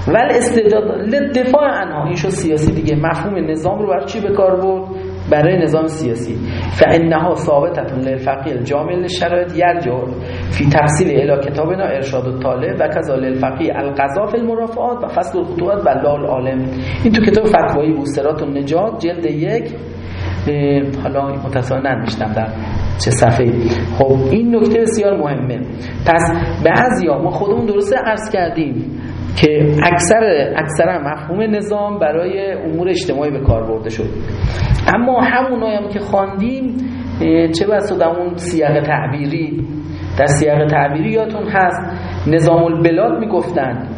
ول استعداد دفاع عنها. این شد سیاسی دیگه. مفهوم نظام رو برای چی به کار برد؟ برای نظام سیاسی. فانها ثابتتون للفقیه الجامع للشرایط یرجع فی تفصیل الی کتابنا ارشاد الطالب و کذا للفقیه القضا فی المرافعات و فصل الخطوات و لال عالم. این تو کتاب فتوایی بوسترات النجات جلد یک. حالا متصال نمیشتم در چه صفحه خب این نکته بسیار مهمه. پس بعضیا ما خودمون درسته عرض کردیم. که اکثر اکثرا مفهوم نظام برای امور اجتماعی به کار برده شد. اما همونایی هم که خواندیم چه بسا در اون سیاق تعبیری در سیاق تعبیری یادتون هست نظام البلاد می‌گفتن.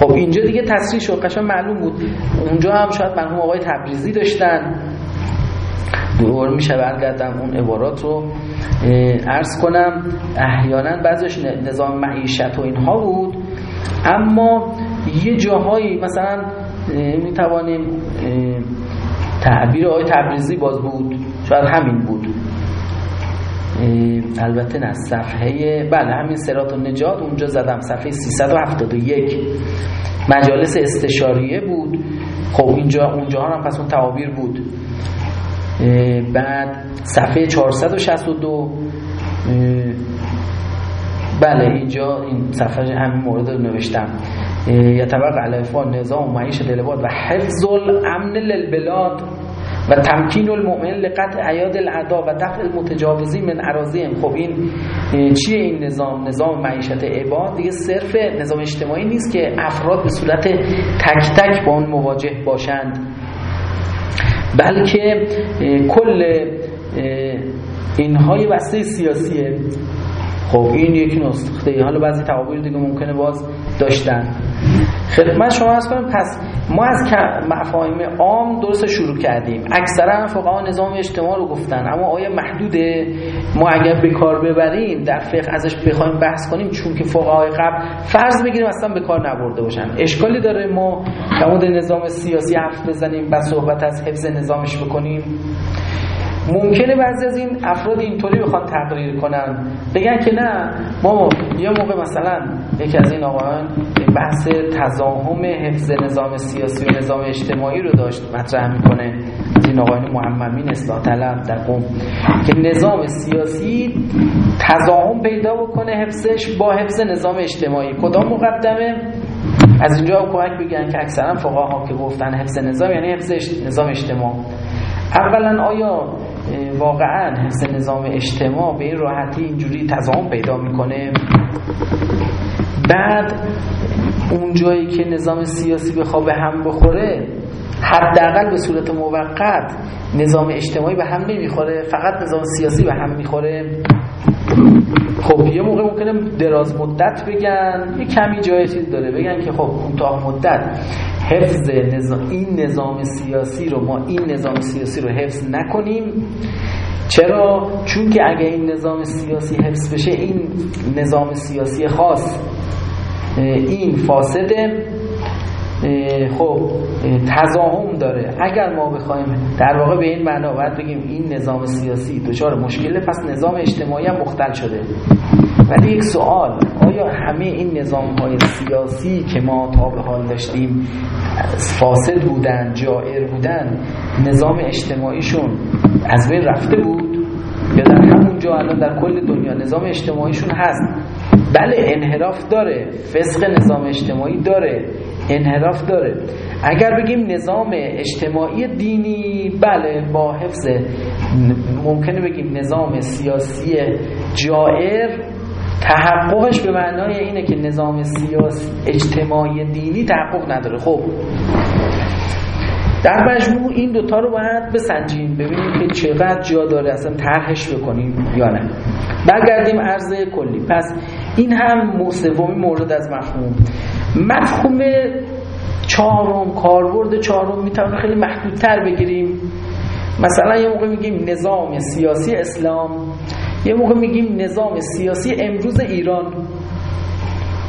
خب اینجا دیگه تصریح شد قشنگ معلوم بود. اونجا هم شاید مرحوم آقای تبریزی داشتن. دور میشه برگردم اون عبارات رو. عرض کنم احیانا بعضش نظام معیشت و اینها بود. اما یه جاهایی مثلا می‌توانیم تعبیر آقای تبریزی باز بود. شاید همین بود. البته نه صفحه بله همین سرات و نجات اونجا زدم صفحه 371 مجالس استشاریه بود. خب اینجا اونجا هم پس اون تعابیر بود. بعد صفحه 462 بله اینجا این صفحه همین مورد رو نوشتم. یتبق علیفا نظام و معیشت و حفظ الامن للبلاد و تمکین المؤمن لقطع عیاد العدا و دفع المتجاوزی من عراضیم خب این چیه این نظام؟ نظام معیشت عباد؟ دیگه صرف نظام اجتماعی نیست که افراد به صورت تک تک با اون مواجه باشند. بلکه کل اینهای بسته سیاسیه. خب این یک نسخه. حالا بعضی تعابیر دیگه ممکنه باز داشتن. خدمت شما از کنیم پس ما از مفاهیم عام درست شروع کردیم. اکثرا فقها نظام اجتماع رو گفتن. اما آیا محدوده ما اگر به کار ببریم در فقه ازش بخوایم بحث کنیم چون که فقهای قبل فرض بگیریم اصلا به کار نبرده باشن. اشکالی داره ما در نظام سیاسی حرف بزنیم و صحبت از حفظ نظامش بکنیم. ممکنه بعضی از این افراد اینطوری بخوان تقریر کنن. بگن که نه ما یه موقع مثلا یکی از این آقایان بحث تضاهم حفظ نظام سیاسی و نظام اجتماعی رو داشت مطرح می‌کنه. از این آقایان محممین اصلاح طلب در قوم. که نظام سیاسی تضاهم پیدا بکنه حفظش با حفظ نظام اجتماعی. کدام مقدمه؟ از اینجا کمک بگن که اکثرا فقها که گفتن حفظ نظام یعنی حفظ نظام اجتماع. اولا آیا واقعا حفظ نظام اجتماع به این راحتی اینجوری تضام پیدا می‌کنه. بعد اون جایی که نظام سیاسی بخواه به هم بخوره حداقل به صورت موقت نظام اجتماعی به هم نمی‌خوره فقط نظام سیاسی به هم می‌خوره. خب یه موقع ممکنه دراز مدت بگن یه کمی جای چیز داره بگن که خب کوتاه مدت. حفظ نظام این نظام سیاسی رو ما این نظام سیاسی رو حفظ نکنیم. چرا؟ چون که اگه این نظام سیاسی حفظ بشه این نظام سیاسی خاص این فاسده. خب تضاهم داره. اگر ما بخوایم در واقع به این معنا باید بگیم این نظام سیاسی دچار مشکله پس نظام اجتماعی هم مختل شده. ولی یک سوال آیا همه این نظام های سیاسی که ما تا به حال داشتیم فاسد بودن جائر بودن نظام اجتماعیشون از بین رفته بود؟ یا در همون جا الان در کل دنیا نظام اجتماعیشون هست؟ بله انحراف داره فسق نظام اجتماعی داره. انحراف داره. اگر بگیم نظام اجتماعی دینی بله با حفظ ممکنه بگیم نظام سیاسی جائر تحققش به معنای اینه که نظام سیاسی اجتماعی دینی تحقق نداره. خب در مجموع این دوتا رو باید بسنجیم ببینیم که چقدر جا داره اصلا طرحش بکنیم یا نه. برگردیم عرض کلی. پس این هم سومین مورد از مفهوم. مفهوم چهارم کاربرد چهارم می‌تونه خیلی محدودتر بگیریم. مثلا یه موقع میگیم نظام سیاسی اسلام یه موقع میگیم نظام سیاسی امروز ایران.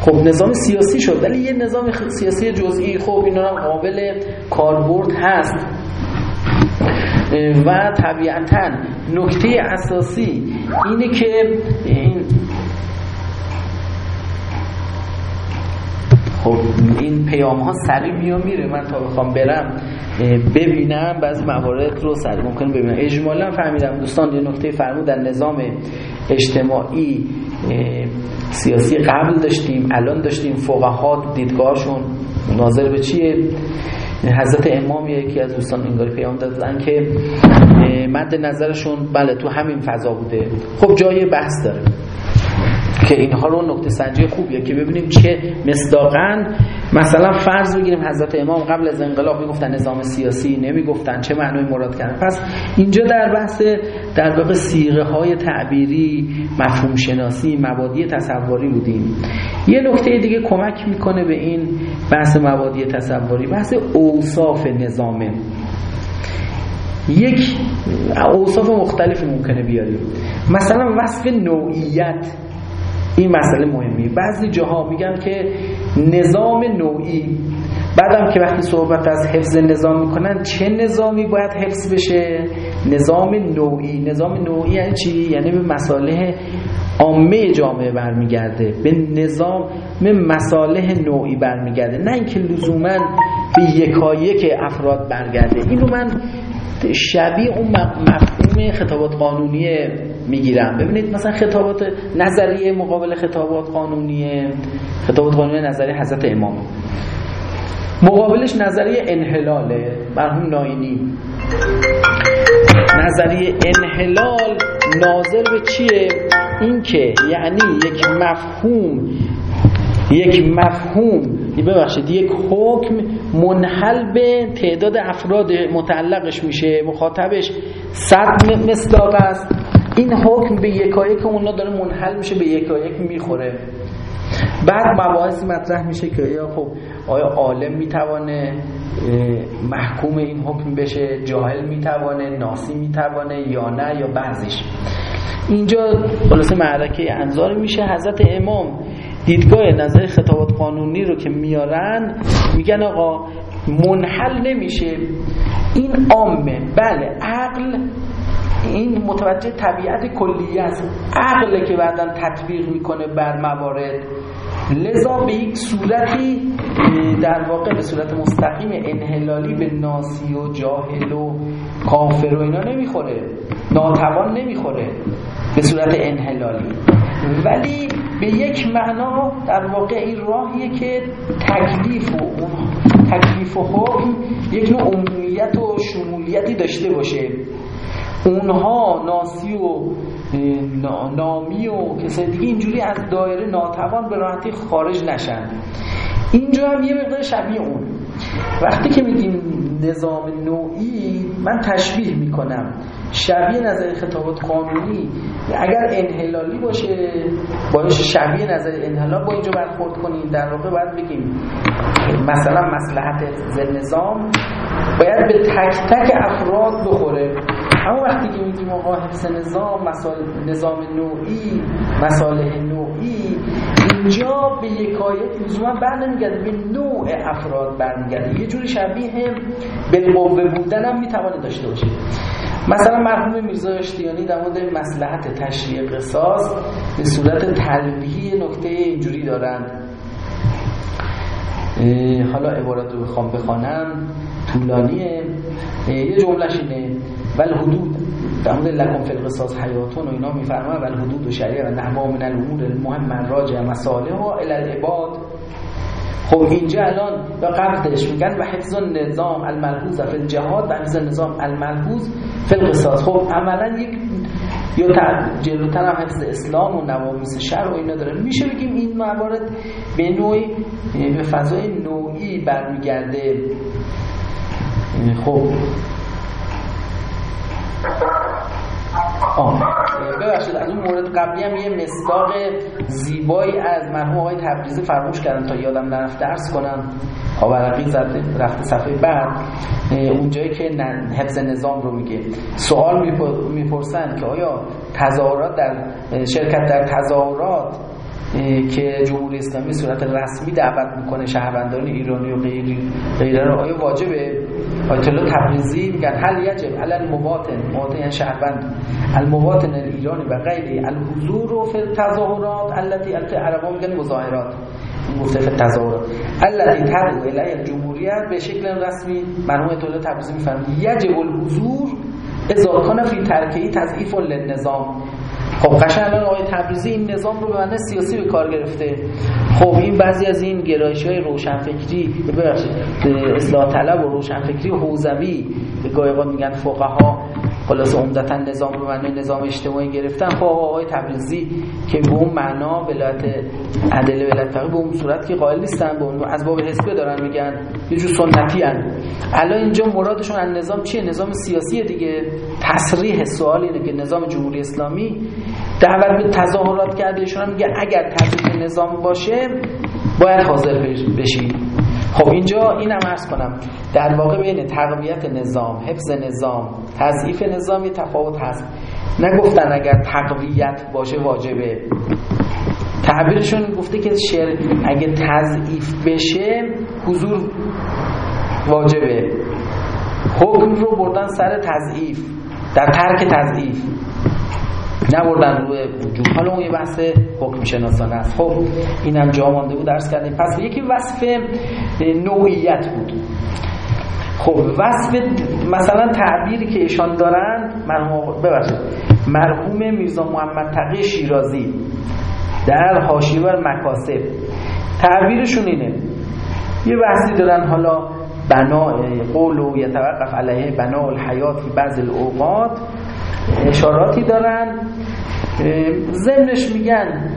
خب نظام سیاسی شد ولی یه نظام سیاسی جزئی خب اینا هم قابل کاربرد هست. و طبیعتا نکته اساسی اینه که این خب این پیام ها سریع میا میره. من تا بخوام برم ببینم بعضی موارد رو سریع ممکن ببینم. اجمالا فهمیدم دوستان یه نکته فرمود در نظام اجتماعی سیاسی قبل داشتیم الان داشتیم. فقها دیدگاهشون ناظر به چیه؟ حضرت امام یکی از دوستان انگاری پیام دادن که مد نظرشون بله تو همین فضا بوده. خب جای بحث داره. که اینها رو نکته سنجی خوبیه که ببینیم چه مصداقا. مثلا فرض بگیریم حضرت امام قبل از انقلاب می‌گفتن نظام سیاسی نمی‌گفتن چه معنی مراد کردن؟ پس اینجا در بحث در واقع سیغه های تعبیری مفهوم شناسی مبادی تصوری بودیم. یه نکته دیگه کمک می‌کنه به این بحث مبادی تصوری بحث اوصاف نظامه یک اوصاف مختلفی ممکنه بیاریم. مثلا وصف نوعیت. این مسئله مهمی بعضی جاها میگن که نظام نوعی بعدم که وقتی صحبت از حفظ نظام می‌کنن چه نظامی باید حفظ بشه؟ نظام نوعی. نظام نوعی یعنی چی؟ یعنی به مساله عامه جامعه برمیگرده. به نظام به مصالح نوعی برمیگرده. نه اینکه لزوما به یکایک افراد برگرده. اینو من شبیه اون مفهوم خطابات قانونی می‌گیرم. ببینید مثلا خطابات نظریه مقابل خطابات قانونی خطابات قانونی نظریه حضرت امام. مقابلش نظریه انحلاله. مرحوم ناینی. نظریه انحلال ناظر به چیه؟ اینکه یعنی یک مفهوم یک مفهوم. ببخشید یک حکم منحل به تعداد افراد متعلقش میشه مخاطبش صد مصداق است. این حکم به یکایک اونا داره منحل میشه به یکایک می‌خوره. بعد مباحثی مطرح میشه که یا خب آیا عالم می‌توانه محکوم این حکم بشه جاهل می‌توانه ناسی می‌توانه یا نه یا بعضیش. اینجا خلاصه معرکه انظار میشه. حضرت امام دیدگاه نظر خطابات قانونی رو که میارن میگن آقا منحل نمیشه. این عامه بله عقل این متوجه طبیعت کلیه است. عقل که بعدا تطبیق می‌کنه بر موارد. لذا به یک صورتی در واقع به صورت مستقیم انحلالی به ناسی و جاهل و کافر و اینا نمی‌خوره. ناتوان نمی‌خوره. به صورت انحلالی. ولی به یک معنا در واقع این راهیه که تکلیف و تکلیف و حکم یک نوع عمومیت و شمولیتی داشته باشه. اونها ناسی و نامی و کسای دیگه اینجوری از دایره ناتوان به راحتی خارج نشن. اینجا هم یه مقدار شبیه اون. وقتی که میگیم نظام نوعی من تشبیه می‌کنم. شبیه نظر خطابات قانونی اگر انحلالی باشه باش شبیه نظر انحلال با اینجا برخورد کنیم در واقع باید بگیم مثلا مسلحت نظام باید به تک تک افراد بخوره. اما وقتی که میگیم آقا حفظ نظام نظام نوعی مساله نوعی اینجا به یکایت لزوما بر نمیگرده به نوع افراد برمیگرده یه جوری شبیه به قوه بودن هم می‌توانه داشته باشه. مثلا مرحوم میرزا اشتیانی در مورد مسلحت تشریع قصاص به صورت تلویحی نکته اینجوری دارند حالا عبارت رو بخوام بخوانم. طولانیه. یه جملهش اینه. ول حدود. در مورد لکن فی القصاص حیاتون و اینا میفرمایند ول حدود و شریعه و نحوا من الامور المهم راجع مصالح و الالعباد خب اینجا الان به قبضش میگن و حفظ نظام الملحوظ فی الجهاد و حفظ نظام الملحوظ فی القصاص. خب عملا یک یا جلوتر هم حفظ اسلام و نوامیس شر و اینا داره. میشه بگیم این موارد به نوعی به فضای نوعی برمیگرده. خب ببخشید از اون مورد قبلی هم یه مصداق زیبایی از مرحوم آقای تبریزی فرموش کردن تا یادم نرفت درس کنم. آورقی زده رفته صفحه بعد. اونجایی که حفظ نظام رو میگه. سوال می‌پرسن که آیا تظاهرات در شرکت در تظاهرات که جمهوری اسلامی صورت رسمی دعوت می‌کنه شهروندان ایرانی و غیری غیره رو. آیا واجبه؟ آیت الله تبریزی میگن هل یجب علی المواطن. مواطن یعنی شهروند. المواطن ایرانی و غیری الحضور فی التظاهرات التي العربا میگن مظاهرات. گفته فی التظاهرات. التي تدعو الی الجمهوریت به شکل رسمی. مرحوم آیت الله تبریزی میفرمایند یجب الحضور اذا کان فی ترکه تضعیف للنظام. خب. قشنگ الان آقای تبریزی این نظام رو به معنی سیاسی به کار گرفته. خب این بعضی از این گرایش های روشنفکری ببخشید اصلاح طلب و روشنفکری حوزوی گاهی میگن فقها خلاص عمدتا نظام رو معنی نظام اجتماعی گرفتن. خب آقای تبریزی که به اون معنا ولایت عدل ولایت به اون صورت که قائل نیستن به اون از باب حزبی دارن میگن. یه جور سنتی هن. الان اینجا مرادشون از نظام چیه؟ نظام سیاسی دیگه. تصریح سوال اینه که نظام جمهوری اسلامی دعوت به تظاهرات کرده. ایشون میگه اگر تضعیف نظام باشه باید حاضر بشید خب اینجا اینم عرض کنم. در واقع بین تقویت نظام حفظ نظام تضعیف نظام یه تفاوت هست. نگفتن اگر تقویت باشه واجبه. تعبیرشون گفته که شعر اگه تضعیف بشه حضور واجبه. حکم رو بردن سر تضعیف. در ترک تضعیف. نبردن روی وجود. حالا اون یه بحث حکم شناسانه است. خب اینم جا مانده بود درس کردیم. پس یکی وصف نوعیت بود. خب وصف مثلا تعبیری که ایشان دارن مرحوم ببخشید. مرحوم میرزا محمد تقی شیرازی در حاشیه و مکاسب. تعبیرشون اینه. یه بحثی دارن حالا بنا قول و یتوقف علیه بنا الحیات بعض الاوقات. اشاراتی دارن. ضمنش میگن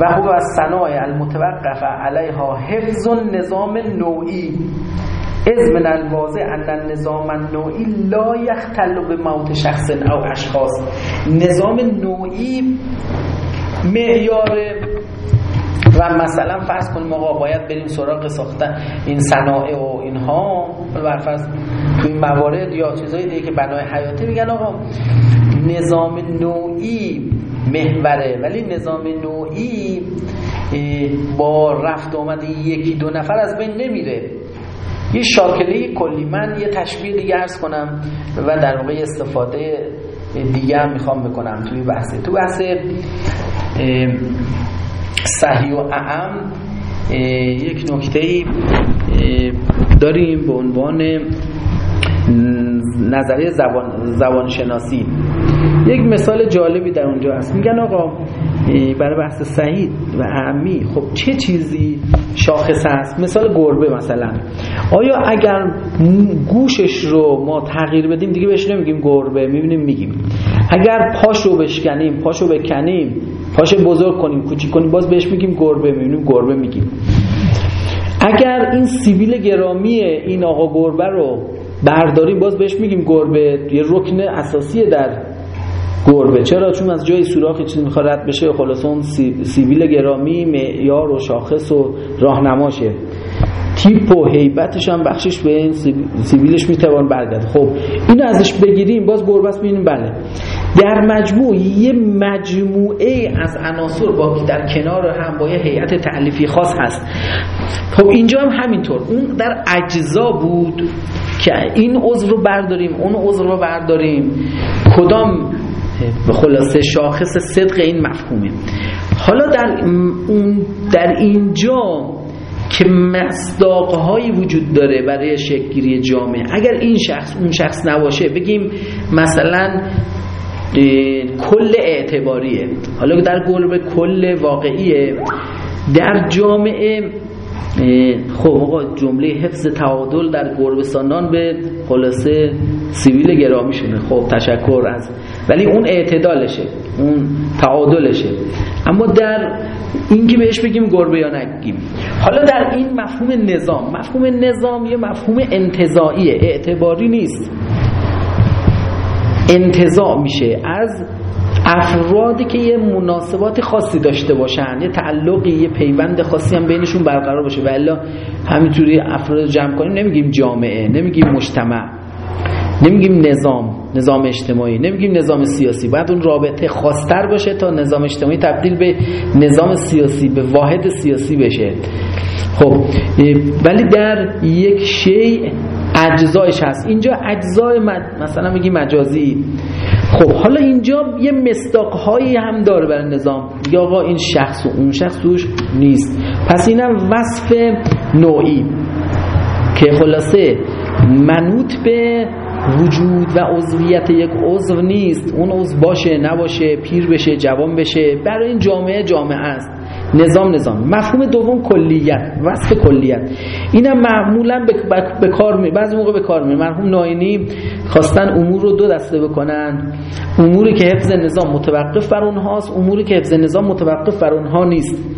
و هو از صنایع المتوقف علیها حفظ نظام نوعی از من الواضح ان النظام النوعی لا یختل به موت شخص او اشخاص. نظام نوعی معیار و مثلا فرض کنیم آقا باید بریم سراغ ساختن این صنایع و اینها. برفرض تو این موارد یا چیزهای دیگه که بنای حیاتی میگن آقا نظام نوعی محوره. ولی نظام نوعی با رفت آمد یکی دو نفر از بین نمیره. یه شاکله کلی. من یه تشبیه دیگه ارز کنم و در واقع استفاده دیگه هم می‌خوام بکنم توی بحثه تو بحث صحیح و اعم یک نکته داریم به عنوان نظریه زبان, زبان شناسی یک مثال جالبی در اونجا هست. میگن آقا برای بحث صحیح و اهمی خب چه چیزی شاخص هست؟ مثال گربه مثلا. آیا اگر گوشش رو ما تغییر بدیم دیگه بهش نمیگیم گربه می‌بینیم میگیم. اگر پاش رو بشکنیم پاش بکنیم پاش بزرگ کنیم کوچیک کنیم باز بهش میگیم گربه می‌بینیم گربه میگیم. اگر این سیبیل گرامی این آقا گربه رو برداریم باز بهش میگیم گربه. یه رکن اساسی در گربه. چرا؟ چون از جای سوراخ چیزی می‌خواد رد بشه خلاص اون سیبیل گرامی معیار و شاخص و راهنماشه. تیپ و حیبتش هم بخشش به این سیبیلش می‌توان برگرد. خب اینو ازش بگیریم باز گربه است بله. در مجموع یه مجموعه از عناصر با در کنار هم با یه هیئت تعلیفی خاص هست. خب اینجا هم همینطور. اون در اجزا بود که این عضو رو برداریم اون عضو رو برداریم. کدام؟ به خلاصه شاخص صدق این مفهومه. حالا در اون در اینجا که مصداقهایی وجود داره برای شکلگیری جامعه اگر این شخص اون شخص نباشه بگیم مثلا کل اعتباریه. حالا در گربه کل واقعیه در جامعه خب آقا جمله حفظ تعادل در گربستانان به خلاصه سیویل گرامیشونه خب تشکر از. ولی اون اعتدالشه اون تعادلشه. اما در این که بهش بگیم گربه یا نگیم. حالا در این مفهوم نظام مفهوم نظام یه مفهوم انتظاییه اعتباری نیست. انتظاع میشه از افرادی که یه مناسبات خاصی داشته باشن یه تعلقی یه پیوند خاصی هم بینشون برقرار باشه. و الا همینطوری افراد جمع کنیم نمیگیم جامعه نمیگیم مجتمع نمیگیم نظام نظام اجتماعی نمیگیم نظام سیاسی. باید اون رابطه خاصتر باشه تا نظام اجتماعی تبدیل به نظام سیاسی به واحد سیاسی بشه. خب ولی در یک شی اجزایش هست. اینجا اجزای مثلا میگی مجازی. خب حالا اینجا یه مستاقهایی هم داره برای نظام. یا آقا این شخص و اون شخص توش نیست. پس اینم وصف نوعی. که خلاصه منوط به وجود و عضویت یک عضو نیست. اون عضو باشه نباشه پیر بشه جوان بشه. برای این جامعه جامعه است. نظام نظام. مفهوم دوم کلیت وصف کلیت. اینم معمولا به کار می بعضی موقع به کار می مرحوم ناینی خواستن امور رو دو دسته بکنن. اموری که حفظ نظام متوقف بر اونهاست اموری که حفظ نظام متوقف بر اونها نیست.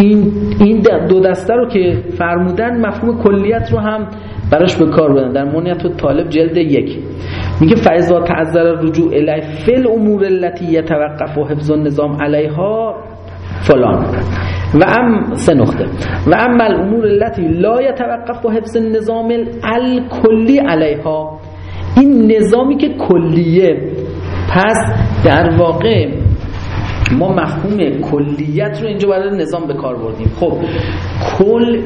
این این دو دسته رو که فرمودن مفهوم کلیت رو هم براش به کار بدن در مونیت و طالب جلد یک. میگه فعضا تعذر رجوع الی فل امور التي یتوقف و حفظ النظام علیها فلان. و ام سه نقطه. و اما الامور التي لا يتوقف و حفظ النظام الکلی علیها این نظامی که کلیه. پس در واقع ما مفهوم کلیت رو اینجا برای نظام به کار بردیم. خب کل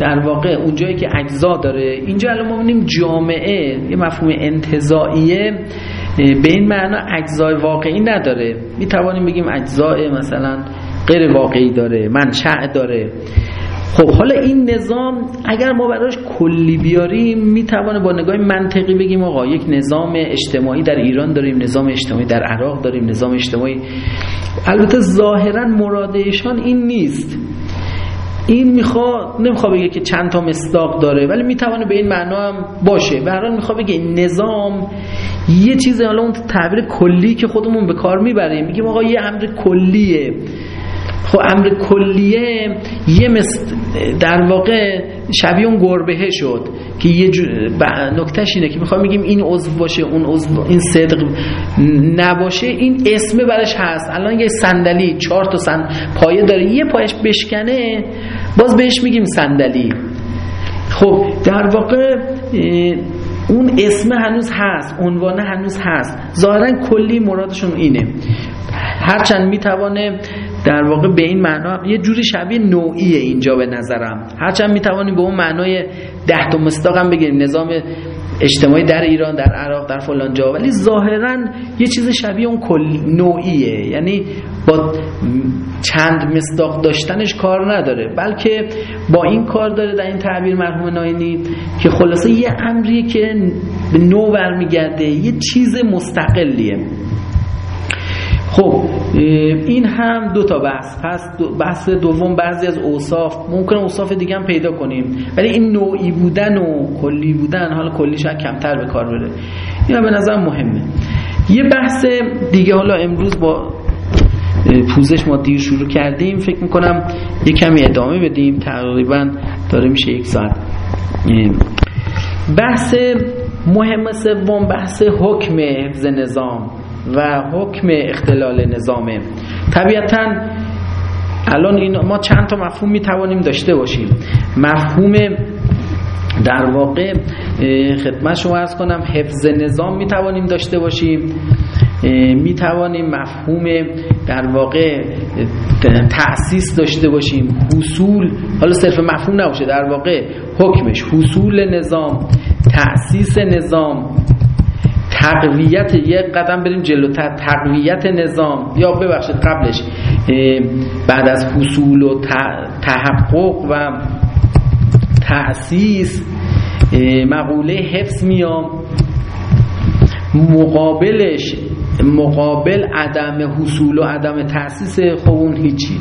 در واقع اونجایی که اجزا داره اینجا الان ما ببینیم جامعه یه مفهوم انتظاییه به این معنا اجزای واقعی نداره. می توانیم بگیم اجزای مثلا غیر واقعی داره منشأ داره. خب حالا این نظام اگر ما براش کلی بیاریم می‌توانه با نگاه منطقی بگیم آقا یک نظام اجتماعی در ایران داریم نظام اجتماعی در عراق داریم نظام اجتماعی. البته ظاهرا مرادشان این نیست. این می‌خواد نمی‌خواد بگه که چند تا مصداق داره ولی می‌توانه به این معنا هم باشه. به هر حال می‌خواد بگه نظام یه چیز حالا اون تعبیر کلی که خودمون به کار می‌بریم میگیم آقا یه امر کلیه. خب امر کلیه یه مثل در واقع شبیه اون گربهه شد که یه نکتهش اینه که می‌خوام میگیم این عضو باشه اون عضو این صدق نباشه این اسم برش هست. الان یه صندلی چهار تا سن پایه داره یه پایش بشکنه باز بهش میگیم صندلی. خب در واقع اون اسم هنوز هست عنوان هنوز هست. ظاهرا کلی مرادشون اینه. هرچند می‌توانه در واقع به این معنا یه جوری شبیه نوعیه اینجا به نظرم. هرچند می‌توانیم به اون معنای ده تا مستاق هم بگیریم نظام اجتماعی در ایران در عراق در فلان جا ولی ظاهرا یه چیز شبیه اون کل نوعیه. یعنی با چند مصداق داشتنش کار نداره بلکه با این کار داره در این تعبیر مرحوم ناینی که خلاصه یه امریه که به نو برمیگرده یه چیز مستقلیه. خب این هم دو تا بحث. پس بحث دوم بعضی از اوصاف. ممکن اوصاف دیگه هم پیدا کنیم. ولی این نوعی بودن و کلی بودن حالا کلی شاید کمتر به کار بره. این به نظر مهمه. یه بحث دیگه حالا امروز با پوزش ما دیر شروع کردیم. فکر می‌کنم یه کمی ادامه بدیم. تقریبا داره میشه یک ساعت. بحث مهم سوم بحث حکم حفظ نظام. و حکم اختلال نظامه طبیعتا الان این ما چند تا مفهوم می توانیم داشته باشیم. مفهوم در واقع خدمت شما ارز کنم حفظ نظام می توانیم داشته باشیم. می توانیم مفهوم در واقع تأسیس داشته باشیم. حصول حالا صرف مفهوم نباشه در واقع حکمش حصول نظام تأسیس نظام تقویت یک قدم بریم جلوتر. تقویت نظام. یا ببخشید قبلش بعد از حصول و تحقق و تأسیس مقوله حفظ میام. مقابلش مقابل عدم حصول و عدم تأسیس خب اون هیچی.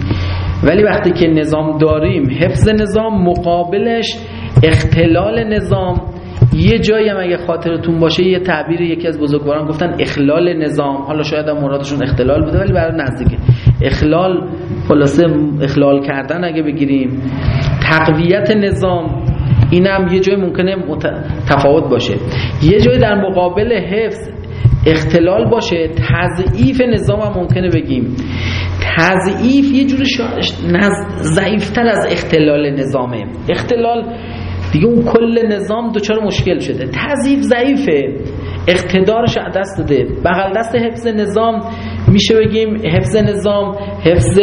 ولی وقتی که نظام داریم حفظ نظام مقابلش اختلال نظام. یه جایی هم اگه خاطرتون باشه یه تعبیر یکی از بزرگواران گفتن اخلال نظام. حالا شاید هم مرادشون اختلال بوده ولی برای نزدیکه. اخلال خلاصه اخلال کردن اگه بگیریم. تقویت نظام اینم یه جای ممکنه تفاوت باشه. یه جای در مقابل حفظ اختلال باشه تضعیف نظام هم ممکنه بگیم. تضعیف یه جور ضعیفتر از اختلال نظامه. اختلال دیگه اون کل نظام دچار مشکل شده. تضعیف ضعیفه. اقتدارش دست داده. بغل دست حفظ نظام میشه بگیم حفظ نظام حفظ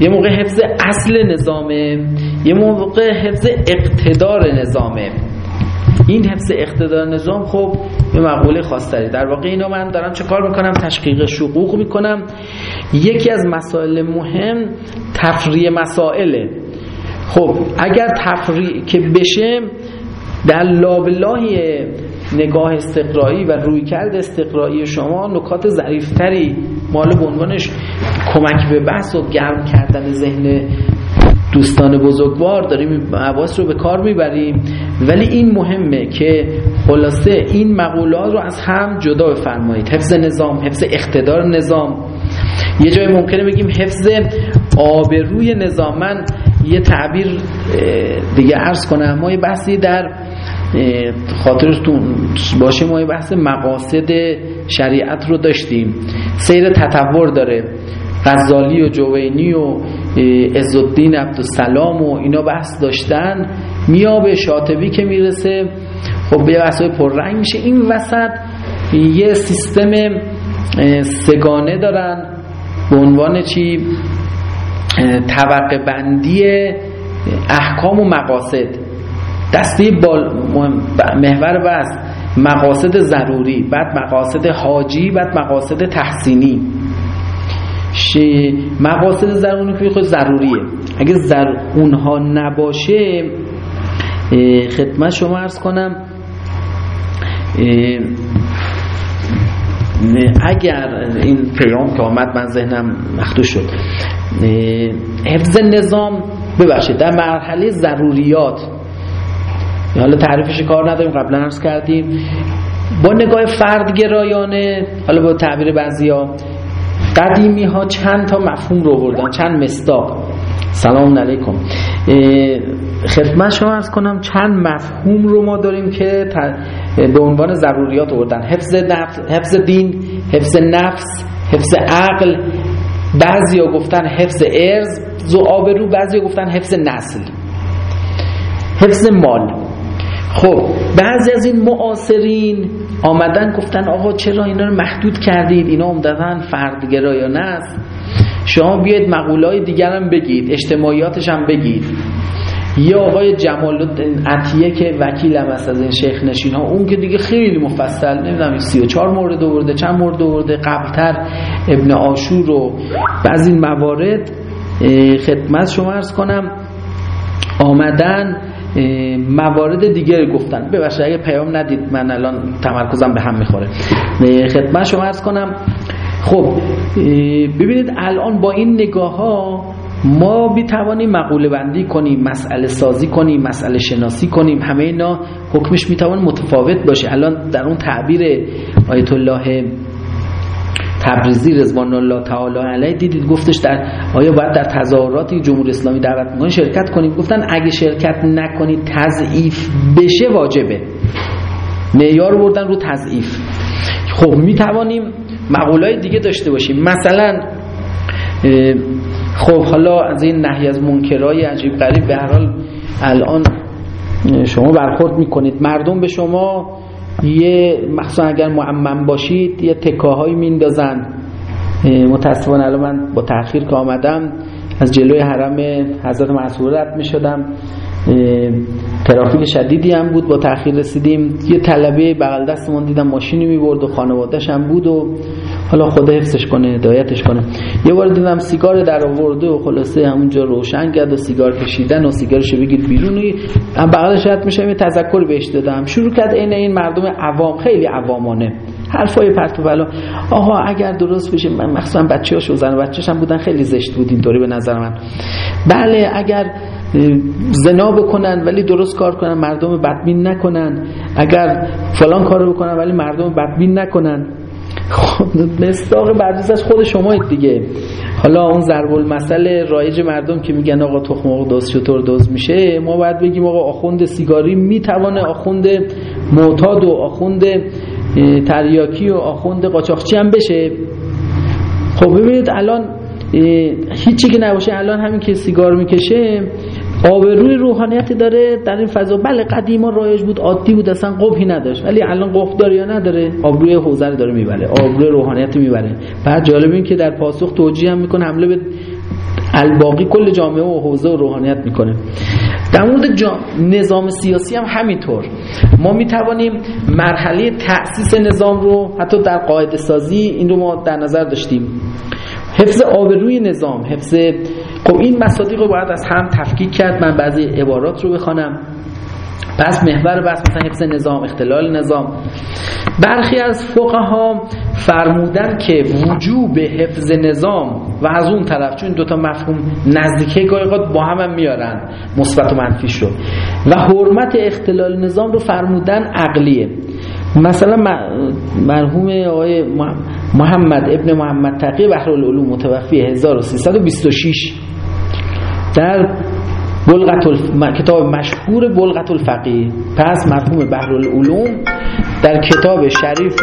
یه موقع حفظ اصل نظامه. یه موقع حفظ اقتدار نظامه. این حفظ اقتدار نظام خب یه مقوله خاصتری. در واقع اینو من دارم چه کار می‌کنم؟ تشقیق شقوق می‌کنم. یکی از مسائل مهم تفریع مسائله. خب اگر تفریع که بشه در لابلای نگاه استقرایی و رویکرد استقرایی شما نکات ظریفتری مال به عنوانش کمک به بحث و گرم کردن ذهن دوستان بزرگوار داریم عواس رو به کار می‌بریم. ولی این مهمه که خلاصه این مقولات رو از هم جدا بفرمایید. حفظ نظام حفظ اقتدار نظام. یه جای ممکنه بگیم حفظ آبروی نظام. من یه تعبیر دیگه عرض کنم. ما یه بحثی در خاطرتون باشه ما یه بحث مقاصد شریعت رو داشتیم. سیر تطور داره. غزالی و جوینی و عزالدین عبدالسلام و اینا بحث داشتن. میابه شاطبی که می‌رسه. خب به بحثای پررنگ میشه. این وسط یه سیستم سگانه دارن. به عنوان چی؟ طبقه بندی احکام و مقاصد. دسته بال محور بس مقاصد ضروری بعد مقاصد حاجی بعد مقاصد تحسینی. مقاصد ضروری خود ضروریه. اگه زر... اونها نباشه خدمت شما ارز کنم اگر این پیام که آمد من ذهنم مخدوش شد. حفظ نظام ببخشید در مرحله ضروریات. حالا تعریفش کار نداریم قبلا ارز کردیم. با نگاه فردگرایانه حالا با تعبیر بعضی ها قدیمی ها چند تا مفهوم رو بردن چند مستاق سلام علیکم. خدمت شما ارز کنم چند مفهوم رو ما داریم که به عنوان ضروریات آوردن. حفظ, حفظ دین حفظ نفس حفظ عقل بعضی ها گفتن حفظ ارز زو آبرو بعضی گفتن حفظ نسل. حفظ مال. خب بعضی از این معاصرین آمدن گفتن آقا چرا اینا رو محدود کردید؟ اینا عمدتا فردگرایانه است شما بیاید مقولای دیگر هم بگید اجتماعیاتش هم بگید. یا آقای جمال عطیه که وکیل هم است از این شیخ نشین ها اون که دیگه خیلی مفصل نمی‌دونم 34 مورد آورده چند مورد آورده قبلتر ابن آشور و بعض این موارد خدمت شما ارز کنم آمدن موارد دیگری گفتن. ببخشید اگه پیام ندید من الان تمرکزم به هم می‌خوره. خدمت شما ارز کنم خب ببینید الان با این نگاه ها ما توانیم مقوله بندی کنیم مسئله سازی کنیم مسئله شناسی کنیم همه اینا حکمش می‌توان متفاوت باشه. الان در اون تعبیر آیت الله تبریزی رضوان الله تعالی علیه دیدید گفتش در آیا باید در تظاهرات جمهوری اسلامی دعوت می‌کنید شرکت کنید. گفتن اگه شرکت نکنید تضعیف بشه واجبه. معیار بردن رو تضعیف. خب می توانیم مقولای دیگه داشته باشیم. مثلا خب حالا از این نهی از منکرای عجیب غریب به هر حال الان شما برخورد می‌کنید. مردم به شما یه مخصوصا اگر معمم باشید یه تکاهایی میندازن. متاسفانه الان من با تأخیر که آمدم از جلوی حرم حضرت معصور رد می شدم ترافیک شدیدی هم بود با تأخیر رسیدیم. یه طلبه بغل دستمون دیدم ماشینی می برد و خانوادهش هم بود و حالا خدا حفظش کنه هدایتش کنه. یه بار دیدم سیگار در آورده و خلاصه همونجا روشن کرد و سیگار کشیدن و سیگارشو بگید بیرونی هم بغلش رد میشه یه تذکر بهش دادم. شروع کرد عین این مردم عوام خیلی عوامانه. حرفای پرت و بلا. آها اگر درست بشه من مخصوصا بچه‌هاش و زن و بچه‌ش هم بودن خیلی زشت بود اینطوری به نظر من. بله اگر زنا بکنن ولی درست کار کنن مردم بدبین نکنن. اگر فلان کارو بکنن ولی مردم بدبین نکنن. خب مستاق برجستش خود شمایید دیگه. حالا اون ضرب المثل رایج مردم که میگن آقا تخم مرغ دوز چطور دوز میشه ما باید بگیم آقا آخوند سیگاری می‌توانه آخوند معتاد و آخوند تریاکی و آخوند قاچاقچی هم بشه. خب ببینید الان هیچی که نباشه الان همین که سیگار می‌کشه آبروی روحانیتی داره. در این فضا بله قدیما رایج بود عادی بود اصلا قبحی نداشت. ولی الان قبح داره یا نداره؟ آبروی حوزه رو داره می‌بره آبروی روحانیت می‌بره. بعد جالب این که در پاسخ توجیه هم می‌کنه حمله به الباقی کل جامعه و حوزه و روحانیت می‌کنه. در مورد نظام سیاسی هم همینطور. ما می‌توانیم مرحله تأسیس نظام رو حتی در قاعده سازی این رو ما در نظر داشتیم. حفظ آبروی نظام حفظ خب این مصادیق رو باید از هم تفکیک کرد. من بعضی عبارات رو بخوانم. پس محور بحث مثلا حفظ نظام اختلال نظام. برخی از فقها فرمودن که وجوب حفظ نظام و از اون طرف چون دوتا مفهوم نزدیکه گاهی با هم, هم میارن. مثبت و منفی شد. و حرمت اختلال نظام رو فرمودن عقلیه. مثلا مرحوم آقای محمد ابن محمد تقی بحر متوفی 1326 در بلغت الف... کتاب مشهور بلغت الفقیه پس مرحوم بحر العلوم در کتاب شریف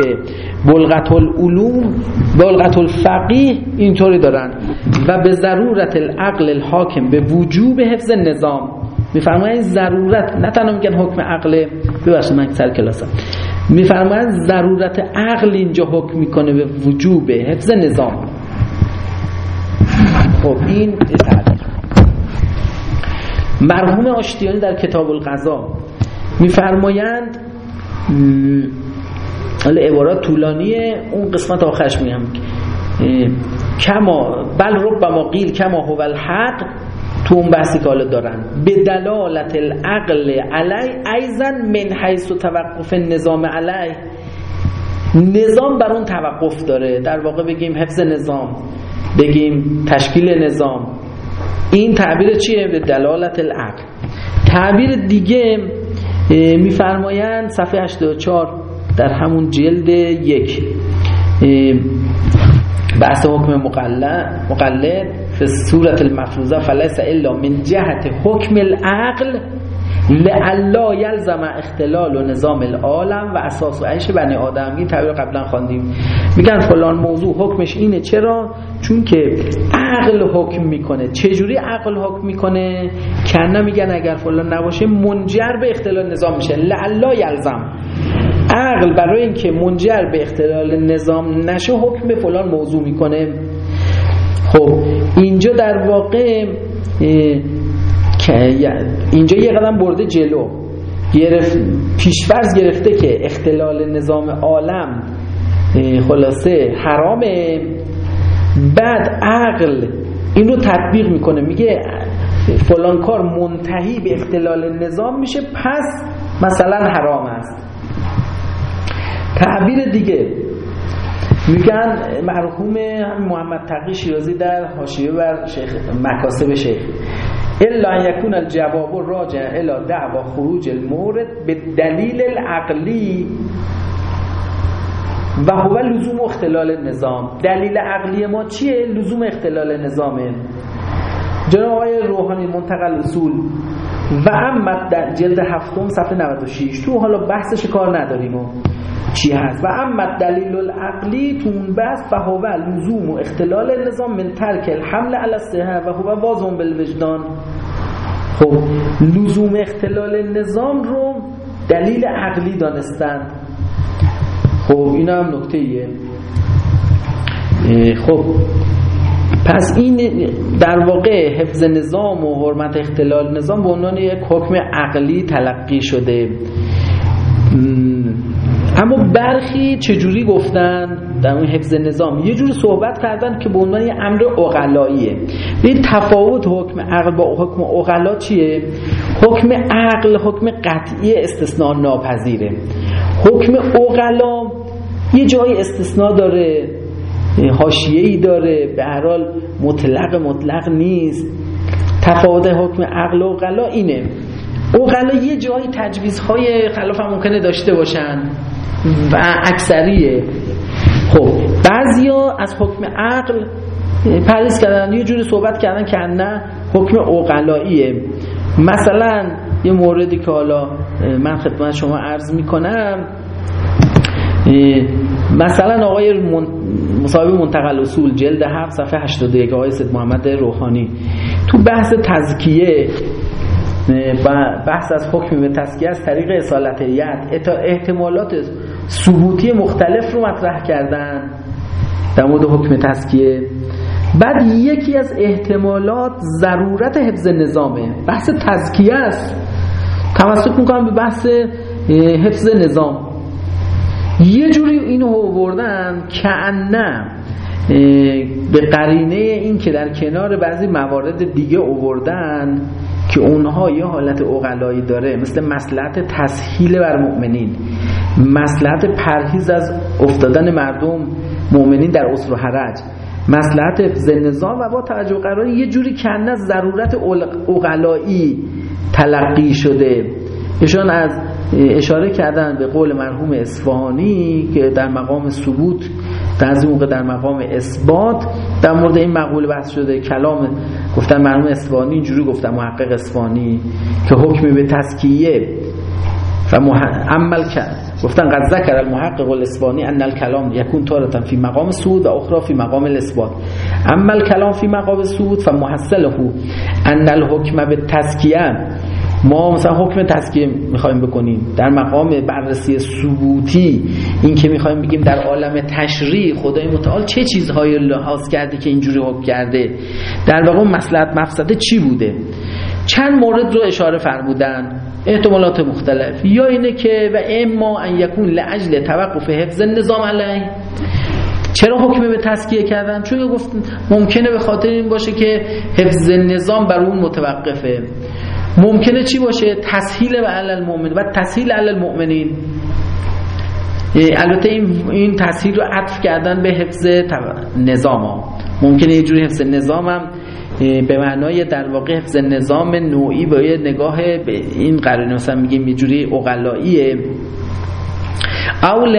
بلغت العلوم بلغت الفقیه اینطوری دارن و به ضرورت العقل الحاکم به وجوب حفظ نظام. میفرمایند ضرورت نه تنها میگن حکم عقل ببخشید من سر کلاسم. میفرمایند ضرورت عقل اینجا حکم می‌کنه به وجوب حفظ نظام. خب این تعبیر. مرحوم آشتیانی در کتاب القضا میفرمایند حالا عبارات طولانیه اون قسمت آخرش میگم. کما بل رب ما قیل کما هو الحق تو اون بحثی که حالا دارن. به دلالت العقل علی ایزن من حیث و توقف نظام علی نظام بر اون توقف داره. در واقع بگیم حفظ نظام بگیم تشکیل نظام. این تعبیر چیه؟ به دلالت العقل. تعبیر دیگه میفرمایند صفحه 84 در همون جلد یک. بحث حکم مقلد. فی صورت المفروضه فلیس الا من جهت حکم العقل لعلا یلزم اختلال و نظام العالم و اساس و عیش بنی آدم. این تعبیر قبلا خواندیم. میگن فلان موضوع حکمش اینه. چرا؟ چون که عقل حکم می‌کنه. چجوری عقل حکم می‌کنه؟ کنه میگن اگر فلان نباشه منجر به اختلال نظام میشه. لعلا یلزم. عقل برای اینکه منجر به اختلال نظام نشه حکم به فلان موضوع می‌کنه. خب اینجا در واقع اینجا یه قدم برده جلو گرفت پیشفرض گرفته که اختلال نظام عالم خلاصه حرامه بعد عقل این رو تطبیق می‌کنه میگه فلان کار منتهی به اختلال نظام میشه پس مثلا حرام است. تعبیر دیگه میگن مرحوم محمد تقی شیرازی در حاشیه بر شیخ مکاسب شیخ. الا ان یکون الجواب راجع الى دعوا خروج المورد به دلیل العقلی. و هو لزوم اختلال نظام. دلیل عقلی ما چیه؟ لزوم اختلال نظامه. جناب آقای روحانی منتقل اصول و اما در جلد هفتم صفحه 96 تو حالا بحثش کار نداریم. و چی هست؟ و اما دلیل العقلی تو اون بحث فهو لزوم و اختلال نظام من ترک الحمل علی و هو وازم بالوجدان. خب لزوم اختلال نظام رو دلیل عقلی دانستن. خب این هم نکته ایه خب پس این در واقع حفظ نظام و حرمت اختلال نظام به عنوان یک حکم عقلی تلقی شده. اما برخی چجوری گفتن؟ در اون حفظ نظام. یه جوری صحبت کردن که به عنوان یه امر اقلاییه. این تفاوت حکم عقل با حکم اقلا چیه؟ حکم عقل حکم قطعی استثناء ناپذیره. حکم اقلا یه جای استثناء داره حاشیه ای داره به حال مطلق مطلق نیست. تفاوت حکم عقل و اقلا اینه. اقلا یه جایی تجویزهای خلاف هم ممکنه داشته باشن. و اکثریه. خب بعضیا از حکم عقل پریز کردن یه جوری صحبت کردن که نه حکم اقلاییه مثلا یه موردی که حالا من خدمت شما عرض می‌کنم مثلا آقای مصاحب منتقل اصول جلد 7 صفحه 81 آقای سید محمد روحانی. تو بحث تزکیه بحث از حکم به تسکیه از طریق اصالت ید احتمالات ثبوتی مختلف رو مطرح کردن در مورد حکم تسکیه بعد یکی از احتمالات ضرورت حفظ نظامه. بحث تزکیه است. توسط می‌کنم به بحث حفظ نظام. یه جوری اینو آوردن که نه به قرینه این که در کنار بعضی موارد دیگه اووردن که اونها یه حالت اقلایی داره مثل مسلحت تسهیل بر مؤمنین. مسلحت پرهیز از افتادن مردم مؤمنین در اسر و حرج. مسلحت نظام و با توجه قرار یه جوری کنه ضرورت اقلایی تلقی شده. ایشان از اشاره کردن به قول مرحوم اصفهانی که در مقام ثبوت در موقع در مقام اثبات در مورد این مقوله بحث شده کلام گفتن مرحوم اصفهانی اینجوری گفتن محقق اصفهانی که حکمی به تسکیه و مح... عمل کرد. گفتن قد ذکر المحقق الاسبانی ان الكلام یکون تارتا فی مقام سود و اخرى فی مقام الاثبات. اما الكلام فی مقام سود فمحصله ان الحکم به تسکیه ما مثلا حکم تسکیه می‌خوایم بکنیم در مقام بررسی ثبوتی این که می‌خوایم بگیم در عالم تشریع خدای متعال چه چیزهایی لحاظ کرده که اینجوری حکم کرده؟ در واقع مصلحت مفسده چی بوده؟ چند مورد رو اشاره فرمودن احتمالات مختلف. یا اینه که و اما ان یکون لاجل توقف حفظ نظام علیه. چرا حکم به تسکیه کردن؟ چون گفت ممکنه به خاطر این باشه که حفظ نظام بر اون متوقفه. ممکنه چی باشه؟ تسهیل به علل المؤمن و تسهیل علل المؤمنین. البته این این تسهیل رو عطف کردن به حفظ نظام ها. ممکنه یه جوری حفظ نظام هم به معنای در واقع حفظ نظام نوعی با یه نگاه به این قرار مثلا میگیم یه جوری اقلاییه. اول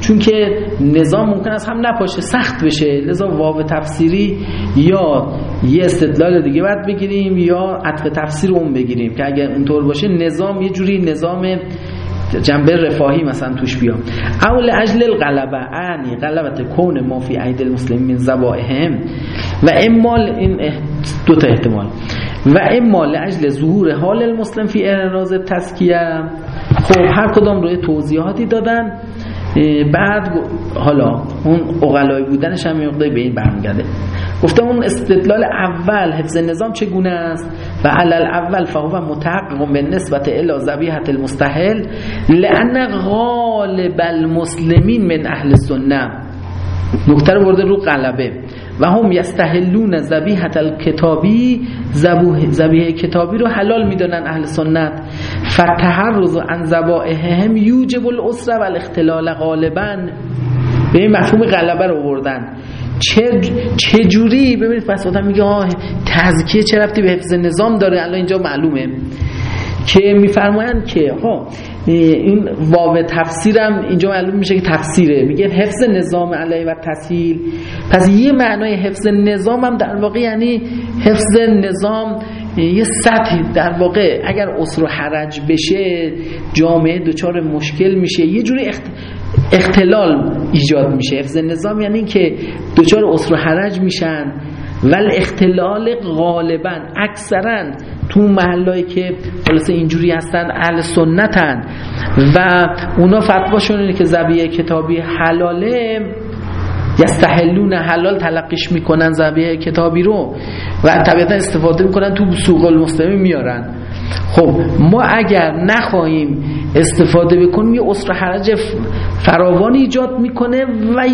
چون که نظام ممکن است هم نپاشه سخت بشه. لذا واو تفسیری یا یه استدلال دیگه باید بگیریم یا عطف تفسیر اون بگیریم که اگر اونطور باشه نظام یه جوری نظام جنبه رفاهی مثلا توش بیام اول اجل الغلبه انی غلبت کون ما فی عید المسلمین زبائهم و امال این دو تا احتمال. و اما لاجل ظهور حال المسلم فی اعراض تسکیه خب هر کدام روی توضیحاتی دادن بعد حالا اون اقلایی بودنش هم مقداری به این برمیگرده. گفتم اون استدلال اول حفظ نظام چگونه است؟ و علل اول فهو متحقق به نسبت الی ذبیحه المستحل لان غالب المسلمین من اهل سنه نکته رو برده رو قلبه. و هم یستحلون ذبیحت الکتابی ذبیحه کتابی رو حلال می‌دونن اهل سنت. فتحرز عن ذبائحهم یوجب الاسره و الاختلال غالبا. به این مفهوم غلبه رو بردن چه چه جوری؟ ببینید پس آدم میگه آه تزکیه چه رفتی؟ به حفظ نظام داره. الان اینجا معلومه. که میفرمایند که ها این واو تفسیرم اینجا معلوم میشه که تفسیره. میگه حفظ نظام علیه و تسهیل. پس یه معنای حفظ نظام هم در واقع یعنی حفظ نظام یه سطحی در واقع اگر اسر و حرج بشه جامعه دچار مشکل میشه. یه جوری اختلال ایجاد میشه. حفظ نظام یعنی که دچار اسر و حرج میشن. ول اختلال غالبا اکثرا تو محلایی که خلاصه اینجوری هستن اهل سنتن. و اونا فتواشون اینه که زبیه کتابی حلاله یستحلون حلال تلقیش می‌کنن زبیه کتابی رو و طبیعتا استفاده می‌کنن تو سوق المسلمی میارن. خب ما اگر نخواهیم استفاده بکنیم یه اسر حرج فراوان ایجاد می‌کنه و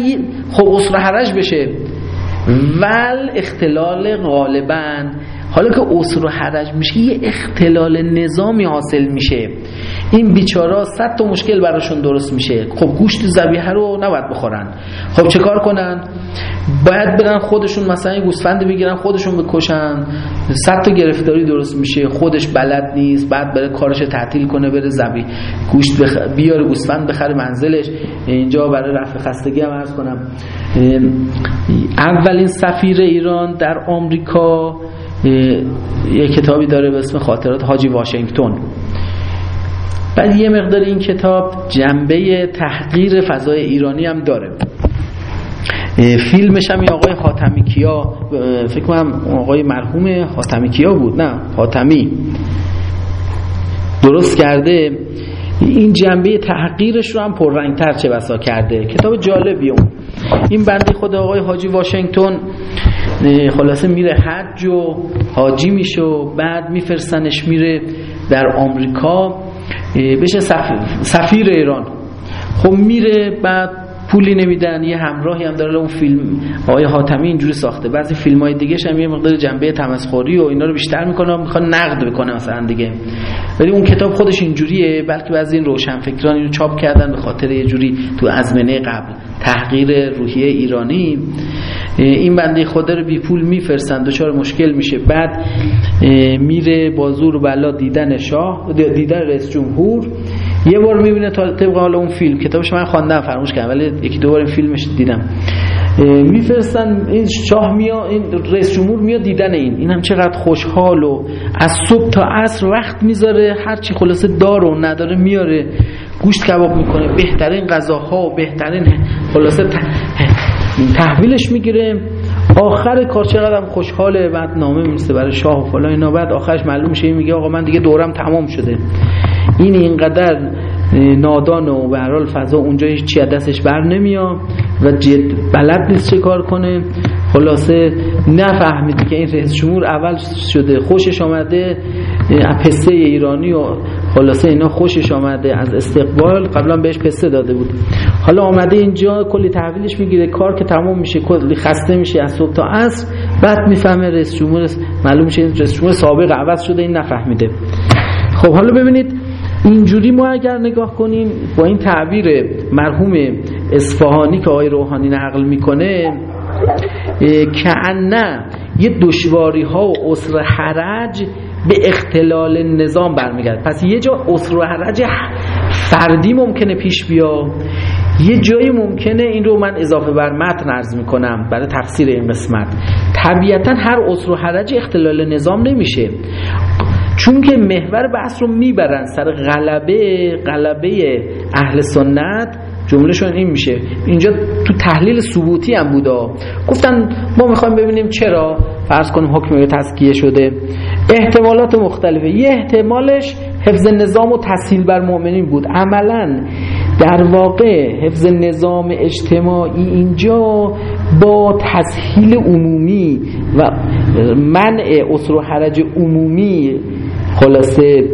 خب اسر حرج بشه. ول اختلال غالبا. حالا که اسر و حرج میشه یه اختلال نظامی حاصل میشه. این بیچارا صد تا مشکل براشون درست میشه. خب گوشت زبیحه رو نباید بخورن. خب چه کار کنن؟ باید برن خودشون مثلا گوسفند بگیرن خودشون بکشن. صد تا گرفتاری درست میشه. خودش بلد نیست بعد بره کارش تعطیل کنه بره زبی گوشت بخ... بیاره گوسفند بخره منزلش. اینجا برای رفع خستگی هم عرض کنم. اولین سفیر ایران در آمریکا یه کتابی داره به اسم خاطرات حاجی واشنگتن. بعد یه مقدار این کتاب جنبه تحقیر فضای ایرانی هم داره. فیلمش هم آقای خاتمی کیا فکر کنم آقای مرحوم خاتمی کیا بود نه خاتمی. درست کرده. این جنبه تحقیرش رو هم پررنگتر چه بسا کرده. کتاب جالبی اون. این بنده خود آقای حاجی واشنگتن خلاصه میره حج و حاجی میشه و بعد میفرستنش میره در آمریکا. بشه سفیر ایران. خب میره بعد پولی نمیدن یه همراهی هم داره اون فیلم آقای حاتمی اینجوری ساخته. بعضی فیلم های دیگه هم یه مقدار جنبه تمسخری و اینا رو بیشتر می‌کنه می‌خوان نقد بکنه مثلا دیگه. ولی اون کتاب خودش اینجوریه بلکه بعضی این روشنفکران اینو چاپ کردن به خاطر یه جوری تو ازمنه قبل. تحقیر روحیه ایرانی. این بنده خدا رو بی پول میفرستن دچار مشکل میشه. بعد میره با زور و بلا دیدن شاه دیدن رئیس جمهور. یه بار می‌بینه تا طبق حال اون فیلم. کتابش من خواندم فراموش کردم ولی یکی دو بار فیلمش دیدم. میفرستن این شاه میاد این رئیس جمهور میاد دیدن این. این هم چقدر خوشحال و از صبح تا عصر وقت می‌ذاره. هر چی خلاصه داره و نداره میاره. گوشت کباب می‌کنه. بهترین غذاها و بهترین خلاصه تحویلش می‌گیره. آخر کار چقدر خوشحاله بعد نامه می‌رسه برای شاه و فلان اینا. بعد آخرش معلوم میشه میگه آقا من دیگه دورم تمام شده. این اینقدر نادان و به حال فضا اونجا هیچ چی دستش بر نمیاد. و جد بلد نیست چه کار کنه. خلاصه نفهمیدی که این رئیس جمهور اول شده خوشش آمده پسته ایرانی و خلاصه اینا خوشش آمده از استقبال قبلا بهش پسته داده بود. حالا آمده اینجا کلی تحویلش می‌گیره کار که تمام میشه کلی خسته میشه از صبح تا عصر. بعد می‌فهمه رئیس جمهور معلوم میشه رئیس جمهور سابق عوض شده این نفهمیده. خب حالا ببینید اینجوری ما اگر نگاه کنیم با این تعبیر مرحوم اصفهانی که آقای روحانی نقل می‌کنه که نه یه دشواری ها و عسر حرج به اختلال نظام برمیگرد پس یه جا عسر و حرج فردی ممکنه پیش بیا. یه جایی ممکنه این رو من اضافه بر متن عرض می‌کنم برای تفسیر این قسمت. طبیعتا هر عسر و حرج اختلال نظام نمیشه. چون که محور بحث رو می‌برن سر غلبه غلبه اهل سنت جملهشون این میشه. اینجا تو تحلیل ثبوتی هم بودا گفتن ما می‌خوایم ببینیم چرا. فرض کنیم حکم تسکیه شده. احتمالات مختلفه. یه احتمالش حفظ نظام و تسهیل بر مؤمنین بود. عملا در واقع حفظ نظام اجتماعی اینجا با تسهیل عمومی و منع اصر و حرج عمومی خلاصه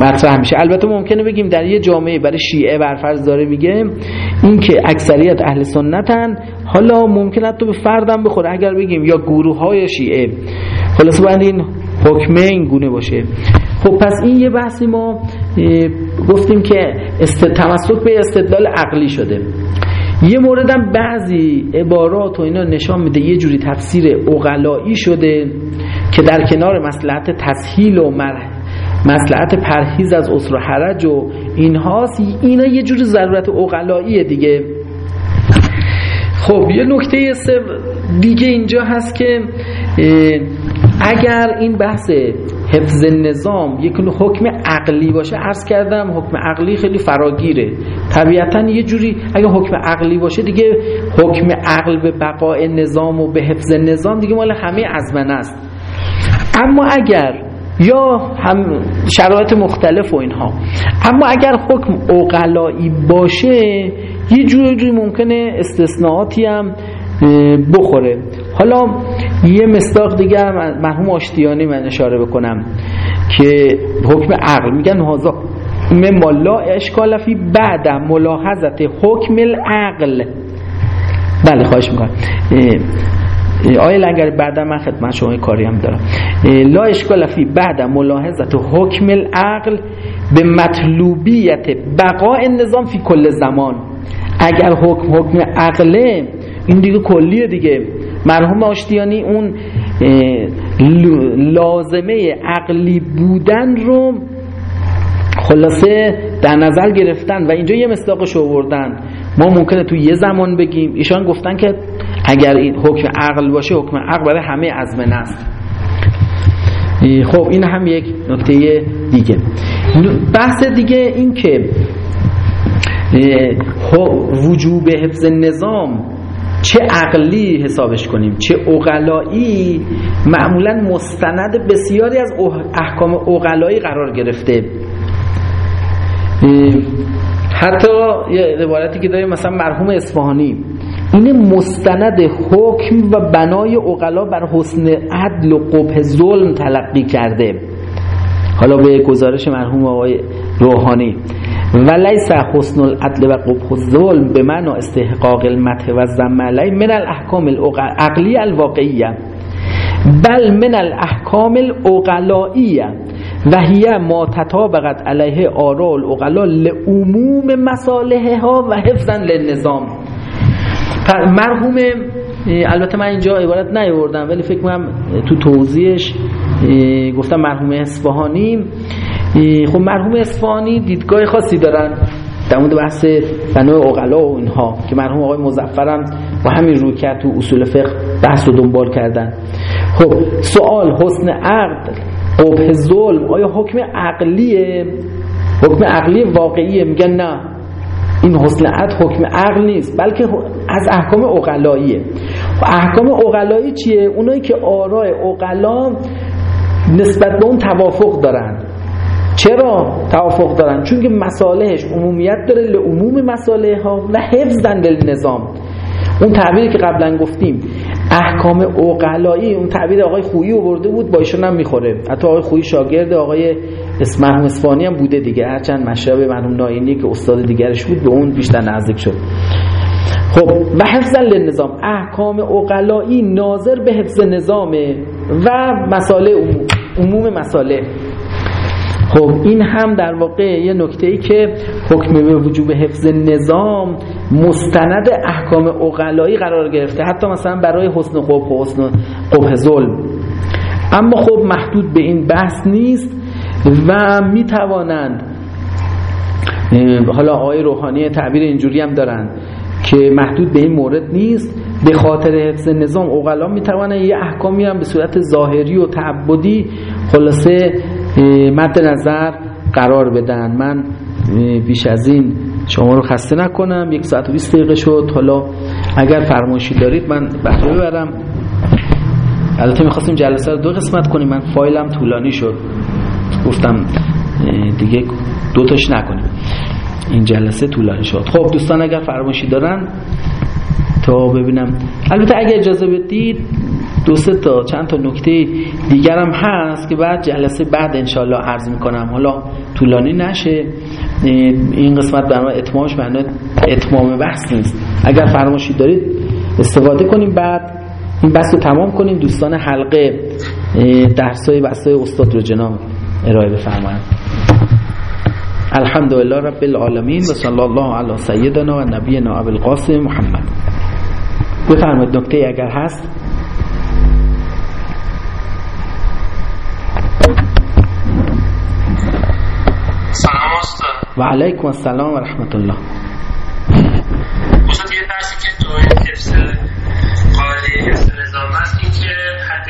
مطرح میشه. البته ممکنه بگیم در یه جامعه برای شیعه برفرض داره میگه این که اکثریت اهل سنتن حالا ممکنه تو به فردم بخوره. اگر بگیم یا گروه های شیعه خلاصه باید این حکمه این گونه باشه. خب پس این یه بحثی ما گفتیم که است... تمسک به استدلال عقلی شده. یه موردم بعضی عبارات و اینا نشان میده یه جوری تفسیر اقلایی شده که در کنار مسلحت تسهیل و مسلحت پرهیز از اسر و حرج و اینهاست. اینا یه جوری ضرورت اقلاییه دیگه. خب یه نکته دیگه اینجا هست که اگر این بحث حفظ نظام یک حکم عقلی باشه عرض کردم حکم عقلی خیلی فراگیره. طبیعتا یه جوری اگر حکم عقلی باشه دیگه حکم عقل به بقای نظام و به حفظ نظام دیگه مال همه ازمنه است. اما اگر یا هم شرایط مختلف و اینها. اما اگر حکم اوقلایی باشه یه جوری جوری ممکنه استثناءاتی هم بخوره. حالا یه مصداق دیگه مرحوم آشتیانی من اشاره بکنم که حکم عقل. میگن هازا مما لا اشکال فی بعد ملاحظت حکم العقل. بله خواهش می‌کنم. آیا لنگر بعد من خدمت شما کاری هم دارم. لا اشکال فی بعد ملاحظت حکم العقل به مطلوبیت بقاء نظام فی کل زمان. اگر حکم حکم عقله این دیگه کلیه دیگه. مرحوم آشتیانی اون لازمه عقلی بودن رو خلاصه در نظر گرفتن و اینجا یه مصداقش آوردن. ما ممکنه تو یه زمان بگیم. ایشان گفتن که اگر این حکم عقل باشه حکم عقل برای همه ازمنه است خب این هم یک نکته دیگه. بحث دیگه این که وجوب حفظ نظام چه عقلی حسابش کنیم؟ چه اقلایی معمولا مستند بسیاری از احکام اقلایی قرار گرفته. حتی یه عبارتی که داریم مثلا مرحوم اصفهانی. این مستند حکم و بنای اقلا بر حسن عدل و قبه ظلم تلقی کرده. حالا به گزارش مرحوم آقای روحانی. و لیس حسن العدل و قبه الظلم به معنا استحقاق المته و زم علی من الاحکام العقلی الواقعیه. بل من الاحکام الاقلائیه و هی ما تطابقت علیه آراء الاقلا لعموم مصالحها و حفظا للنظام. مرحوم البته من اینجا عبارت نیاوردم ولی فکر کنم تو توضیحش گفتم مرحوم اصفهانی. خب مرحوم اصفهانی دیدگاه خاصی دارن در مورد بحث بنای اقلا و اینها که مرحوم آقای مزفرم با همین روی کرد تو اصول فقه بحث رو دنبال کردن. خب سوال حسن عقل قبه ظلم آیا حکم عقلیه حکم عقلی واقعیه؟ میگن نه. این حسن عقل حکم عقل نیست بلکه از احکام اقلاییه. احکام اقلایی چیه؟ اونایی که آراء اقلا نسبت به اون توافق دارن. چرا توافق دارن؟ چون که مصالحش عمومیت داره لعموم مصالح ها و حفظن نظام اون تعبیری که قبلا گفتیم احکام اوقلایی اون تعبیر آقای خویی آورده بود با ایشون هم می‌خوره. حتی آقای خویی شاگرد آقای اسمهم اسفانی هم بوده دیگه. هرچند مشرب مرحوم ناینی که استاد دیگرش بود به اون بیشتر نزدیک شد. خب و حفظ نظام احکام اوقلایی ناظر به حفظ نظامه و مساله عموم, عموم مساله. خب این هم در واقع یه نکته ای که حکم به وجوب حفظ نظام مستند احکام اقلایی قرار گرفته. حتی مثلا برای حسن خوب و حسن قبه ظلم. اما خب محدود به این بحث نیست. و می توانند حالا آقای روحانی تعبیر اینجوری هم دارن که محدود به این مورد نیست. به خاطر حفظ نظام اقلا می توانند یه احکامی هم به صورت ظاهری و تعبدی خلاصه مد نظر قرار بدن. من بیش از این شما رو خسته نکنم. یک ساعت و 20 دقیقه شد. حالا اگر فرمایشی دارید من بهره ببرم. البته می‌خواستیم جلسه رو دو قسمت کنیم. من فایلم طولانی شد. گفتم دیگه دوتاش نکنیم. این جلسه طولانی شد. خب دوستان اگر فرمایشی دارن تا ببینم. البته اگر اجازه بدید دو سه تا چند تا نکته دیگرم هست که بعد جلسه بعد انشالله عرض می‌کنم. حالا طولانی نشه. این قسمت برنامه اتمامش برنامه اتمام بحث نیست. اگر فرماشی دارید استفاده کنیم. بعد این بحث رو تمام کنیم. دوستان حلقه درسای بحثای استاد رو جناب ارائه بفرمایند الحمدلله رب العالمین و صلی الله علی سیدنا و نبینا ابو القاسم محمد. بفرمایید نکته اگر هست. و علیکم السلام و رحمت الله. استاد یه بحثی که تو حفظ قاعده حفظ نظام هست این که حد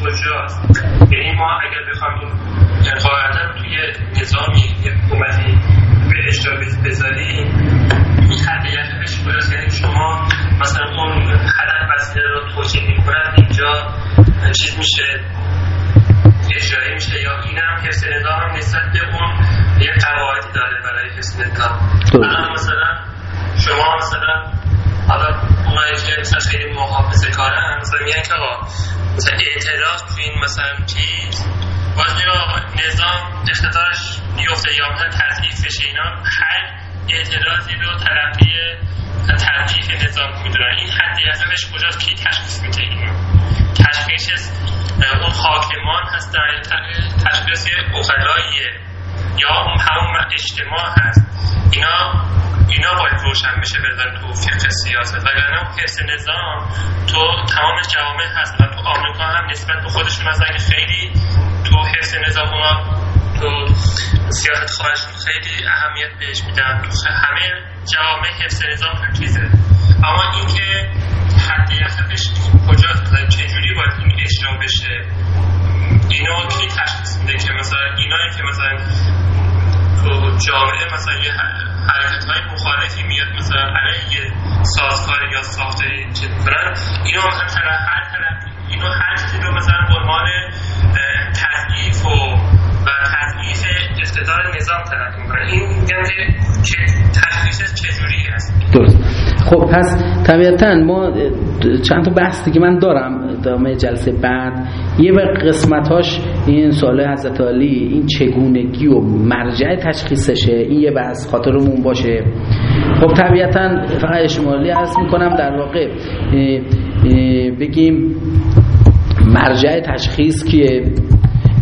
کجاست؟ یعنی ما اگر بخوایم رو توی نظامی حکومتی به اجرا بذاریم این حد یخش کجاست یعنی شما مثلا اون خدر وسیله رو توجیه می‌کنن. اینجا چیز میشه؟ اجرایی میشه یا این هم حفظ نظام هم نسبت به اون یه قواعدی داره برای حفظ نظام. الان مثلا شما مثلا حالا اونایی که مثلا خیلی محافظه کارن مثلا میگن که آقا مثلا اعتراض تو این مثلا چیز باز نظام اقتدارش میفته یا مثلا تضعیفش اینا. هر اعتراضی رو تلقی تضعیف نظام می‌دونن این حد اصلش کجاست؟ کی تشخیص میده اینو؟ تشخیص اون حاکمان هستن تشخیص اقلاییه یا اون همون اجتماع هست. اینا اینا باید روشن بشه بذارن تو فقه سیاست. وگرنه حفظ نظام تو تمام جوامع هست و تو آمریکا هم نسبت به خودشون از خیلی حفظ نظام تو سیاست خواهشون خیلی اهمیت بهش میدن تو همه جوامع حفظ نظام هم چیزه. اما اینکه حد یخفش کجاست؟ چجوری باید این اجرا بشه؟ اینا کی تشخیص میده که مثلا اینایی که مثلا تو جامعه مثلا یه حرکت های مخالفی میاد مثلا علیه سازکاری یا ساختاری چه می‌کنن اینو مثلا هر طرف اینو هر چیزی رو مثلا عنوان تضعیف و و تضعیف اقتدار نظام طرف می‌کنن این میگن که تشخیص چجوری هست درست. خب پس طبیعتا ما چند تا بحث دیگه من دارم ادامه جلسه بعد. یه به قسمتاش این سوال حضرت علی این چگونگی و مرجع تشخیصشه. این یه بحث خاطرمون باشه. خب طبیعتا فقط اشمالی عرض می‌کنم در واقع بگیم مرجع تشخیص که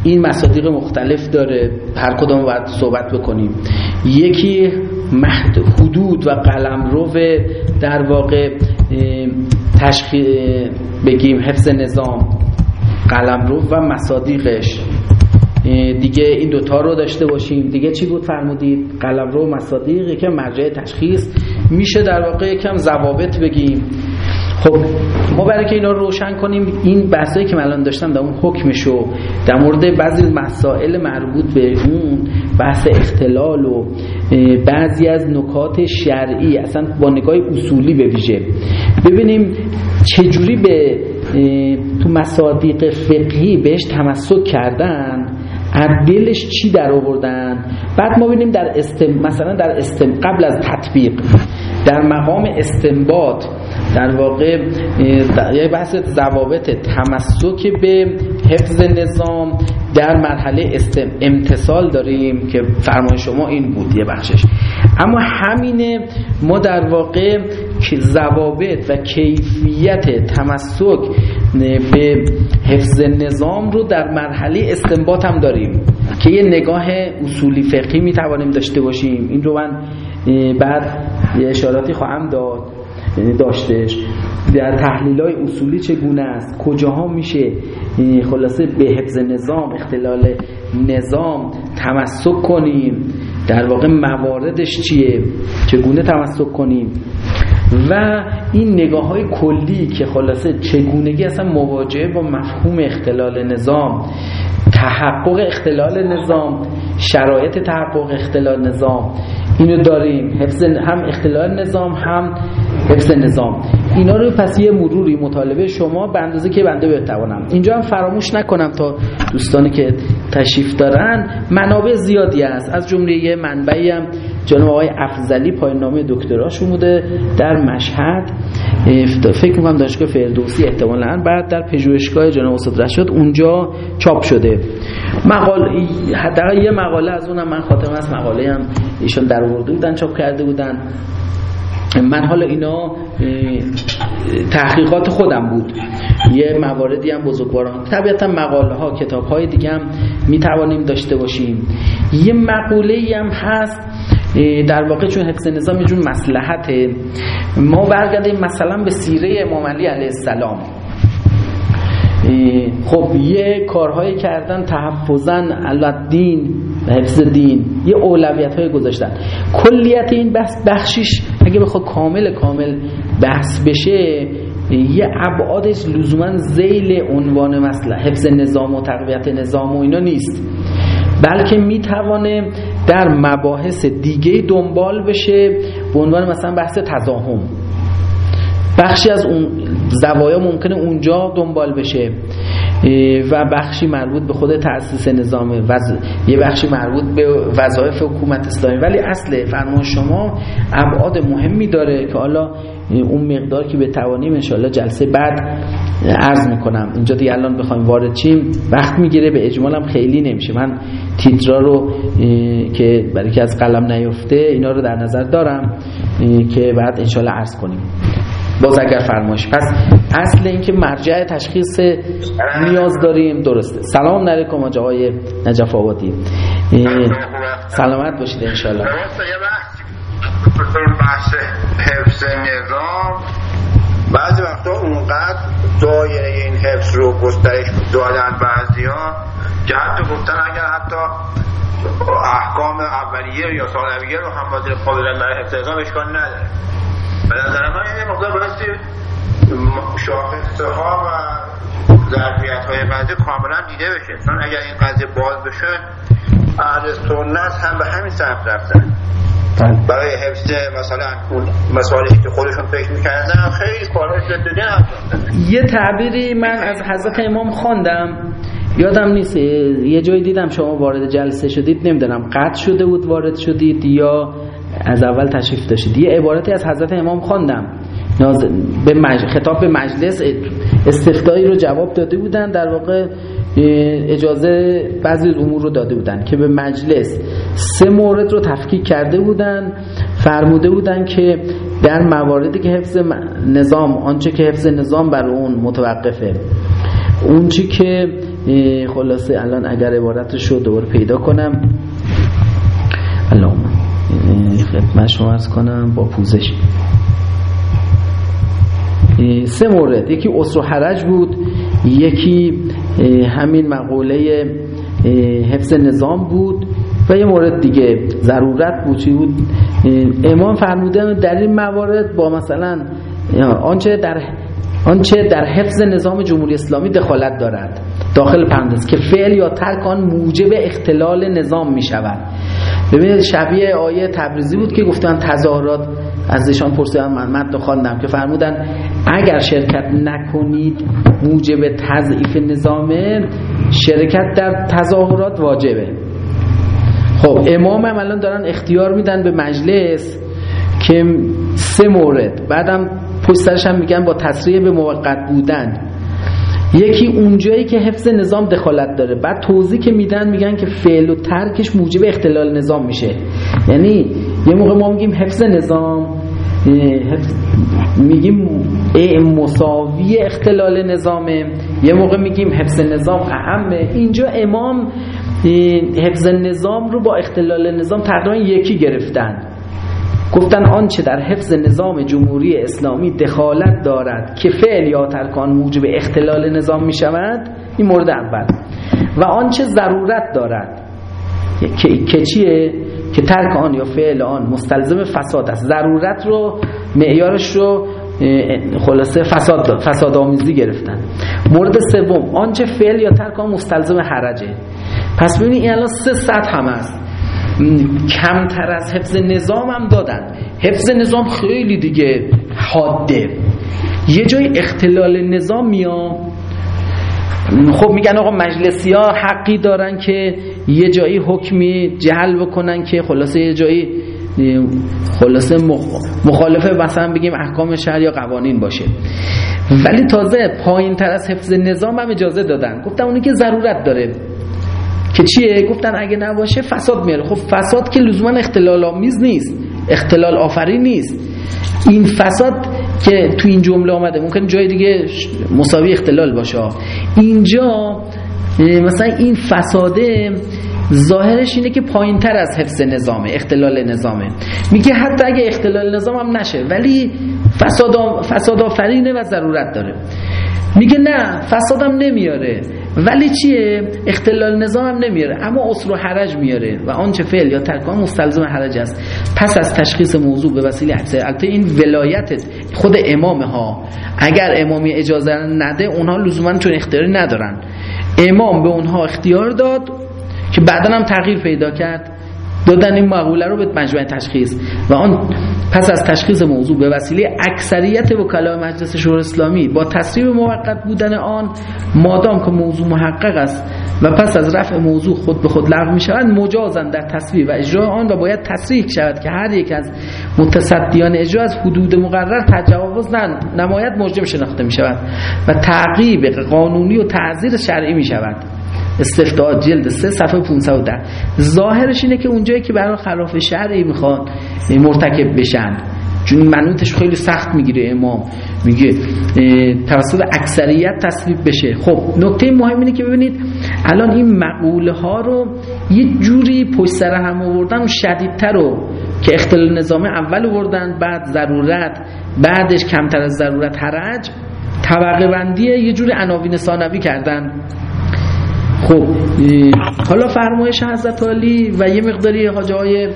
این مصادیق مختلف داره. هر کدام باید صحبت بکنیم. یکی حدود و قلمرو در واقع تشخیص بگیم حفظ نظام قلمرو و مصادیقش. دیگه این دوتا رو داشته باشیم. دیگه چی بود فرمودید؟ قلمرو و مصادیق که مرجع تشخیص میشه در واقع یکم ضوابط بگیم. خب ما برای که اینا رو روشن کنیم این بحثایی که من الان داشتم در اون حکمشو در مورد بعضی مسائل مربوط به اون بحث اختلال و بعضی از نکات شرعی اصلا با نگاه اصولی به ببینیم چجوری به تو مصادیق فقهی بهش تمسک کردن دلش چی در آوردن؟ بعد ما ببینیم در استم مثلا در استم قبل از تطبیق در مقام استنباط در واقع یه بحث ضوابط تمسک به حفظ نظام در مرحله استم امتصال داریم که فرمان شما این بود یه بخشش. اما همینه ما در واقع ضوابط و کیفیت تمسک به حفظ نظام رو در مرحله استنباط هم داریم. که یه نگاه اصولی فقهی می توانیم داشته باشیم. این رو من بعد یه اشاراتی خواهم داد. یعنی داشتش. در تحلیل های اصولی چگونه است؟ کجاها میشه؟ خلاصه به حفظ نظام اختلال نظام تمسک کنیم. در واقع مواردش چیه؟ چگونه تمسک کنیم؟ و این نگاه های کلی که خلاصه چگونگی اصلا مواجهه با مفهوم اختلال نظام تحقق اختلال نظام شرایط تحقق اختلال نظام اینو داریم. حفظ هم اختلال نظام هم حفظ نظام. اینا رو پس یه مروری مطالبه شما به اندازه که بنده بتوانم. اینجا هم فراموش نکنم تا دوستانی که تشریف دارن منابع زیادی است از جمله یه منبعی هم جناب آقای افزلی پایان نامه دکتراش بوده در مشهد. فکر می‌کنم دانشگاه فردوسی احتمالا بعد در پژوهشگاه جناب استاد رشاد اونجا چاپ شده. مقاله حداقل یه مقاله از اونم من خاطرم است مقاله هم ایشون در آورده بودن چاپ کرده بودن. من حالا اینا تحقیقات خودم بود. یه مواردی هم بزرگواران. طبیعتا مقاله ها کتاب های دیگه هم می توانیم داشته باشیم. یه مقوله هم هست در واقع چون حفظ نظام یه جون مسلحته ما برگردیم مثلا به سیره امام علی علیه السلام. خب یه کارهایی کردن تحفظن الدین حفظ دین. یه اولویت های گذاشتن. کلیت این بحث بخشیش اگه بخواد کامل کامل بحث بشه یه ابعادش لزوما زیل عنوان مثلا حفظ نظام و تقویت نظام و اینا نیست. بلکه می‌توانه در مباحث دیگه دنبال بشه به عنوان مثلا بحث تزاهم بخشی از اون زوایا ممکنه اونجا دنبال بشه و بخشی مربوط به خود تأسیس نظام وز... یه بخشی مربوط به وظایف حکومت اسلامی. ولی اصل فرمان شما ابعاد مهمی داره که حالا اون مقدار که به توانیم انشاءالله جلسه بعد عرض می‌کنم. اینجا دیگه الان بخوایم وارد چیم وقت می‌گیره به اجمالم خیلی نمیشه. من تیترا رو که برای که از قلم نیفته اینا رو در نظر دارم که بعد انشاءالله عرض کنیم. باز اگر فرمایش. پس اصل اینکه مرجع تشخیص نیاز داریم درسته. سلام علیکم آقای نجف آبادی. سلامت باشید انشالله بحث حفظ نظام. بعضی وقتا اونقدر دایره این حفظ رو گسترش دادن بعضی ها که حتی گفتن اگر حتی احکام اولیه یا ثانویه رو هم باید قابل برای حفظ نظام اشکال نداره. به نظر من یه مقدار بایستی شاخصه ها و ظرفیت های قضیه کاملا دیده بشه. چون اگر این قضیه باز بشه اهل سنت هم به همین سمت رفتن. برای حفظ مثلا مسائلی که خودشون فکر می‌کردن خیلی کارهای جدی انجام یه تعبیری من از حضرت امام خواندم. یادم نیست یه جایی دیدم شما وارد جلسه شدید نمی‌دونم قطع شده بود وارد شدید یا از اول تشریف داشتید. یه عبارتی از حضرت امام خواندم. ناز... به مج... خطاب به مجلس استفتایی رو جواب داده بودن. در واقع اجازه بعضی امور رو داده بودن که به مجلس سه مورد رو تفکیک کرده بودن فرموده بودن که در مواردی که حفظ نظام آنچه که حفظ نظام بر اون متوقفه. اون چی که خلاصه الان اگر عبارتش رو دوباره پیدا کنم. الان خدمت شما ارز کنم با پوزش. سه مورد. یکی اصر و حرج بود. یکی همین مقوله حفظ نظام بود و یه مورد دیگه ضرورت بود چی بود؟ امام فرمودن در این موارد با مثلا آنچه در آنچه در حفظ نظام جمهوری اسلامی دخالت دارد داخل پرانتز که فعل یا ترک آن موجب اختلال نظام می شود ببینید شبیه آیه تبریزی بود که گفتن تظاهرات از ایشان پرسیدن من مد خواندم که فرمودن اگر شرکت نکنید موجب تضعیف نظامه شرکت در تظاهرات واجبه. خب امام هم الان دارن اختیار میدن به مجلس که سه مورد بعدم پشت هم میگن با تصریح به موقت بودن. یکی اونجایی که حفظ نظام دخالت داره. بعد توضیح که میدن میگن که فعل و ترکش موجب اختلال نظام میشه. یعنی یه موقع ما میگیم حفظ نظام میگیم مساوی اختلال نظامه. یه موقع میگیم حفظ نظام اهمه. اینجا امام حفظ نظام رو با اختلال نظام تقریبا یکی گرفتن. گفتن آنچه در حفظ نظام جمهوری اسلامی دخالت دارد که فعل یا ترکان موجب اختلال نظام می شود این مورد اول. و آنچه ضرورت دارد. که چیه؟ که ترک آن یا فعل آن مستلزم فساد است. ضرورت رو معیارش رو خلاصه فساد فساد آمیزی گرفتن. مورد سوم آنچه فعل یا ترک آن مستلزم حرجه. پس ببینید این الان سه سطح هم است کمتر از حفظ نظام هم دادن. حفظ نظام خیلی دیگه حاده. یه جای اختلال نظام میاد. خب میگن آقا مجلسی ها حقی دارن که یه جایی حکمی جهل بکنن که خلاصه یه جایی خلاصه مخالفه مثلا بگیم احکام شهر یا قوانین باشه. ولی تازه پایین تر از حفظ نظام هم اجازه دادن. گفتم اونی که ضرورت داره. که چیه؟ گفتن اگه نباشه فساد میاره. خب فساد که لزوما اختلال آمیز نیست. اختلال آفرین نیست. این فساد که تو این جمله آمده ممکن جای دیگه مساوی اختلال باشه. اینجا مثلا این فساده ظاهرش اینه که پایین تر از حفظ نظامه اختلال نظامه. میگه حتی اگه اختلال نظام هم نشه ولی فساد, فساد آفرینه و ضرورت داره. میگه نه فسادم نمیاره. ولی چیه؟ اختلال نظام هم نمیاره. اما اصر و حرج میاره و آنچه فعل یا ترکان مستلزم حرج است. پس از تشخیص موضوع به وسیله اکثر البته این ولایت خود امام ها اگر امامی اجازه نده اونها لزوما چون اختیاری ندارن. امام به اونها اختیار داد که بعدا هم تغییر پیدا کرد. دادن این مقوله رو به مجمع تشخیص. و آن پس از تشخیص موضوع به وسیله اکثریت وکلای مجلس شورای اسلامی با تصریب موقت بودن آن مادام که موضوع محقق است و پس از رفع موضوع خود به خود لغو می شود مجازن در تصویب و اجرای آن و باید تصریح شود که هر یک از متصدیان اجرا از حدود مقرر تجاوز نماید مجرم شناخته می شود و تعقیب قانونی و تعذیر شرعی می شود استفتاء جلد 3 صفحه 510 ظاهرش اینه که اونجایی که برای خلاف شرعی می‌خوان مرتکب بشن. چون منوتش خیلی سخت می‌گیره امام. میگه توسط اکثریت تصویب بشه. خب نکته مهم اینه که ببینید الان این مقوله ها رو یه جوری پشت سر هم آوردن و شدیدتر رو که اختلال نظام اول آوردن بعد ضرورت بعدش کمتر از ضرورت حرج طبقه بندی یه جوری عناوین ثانوی کردن. خب حالا فرمایش حضرت علی و یه مقداری حاجه های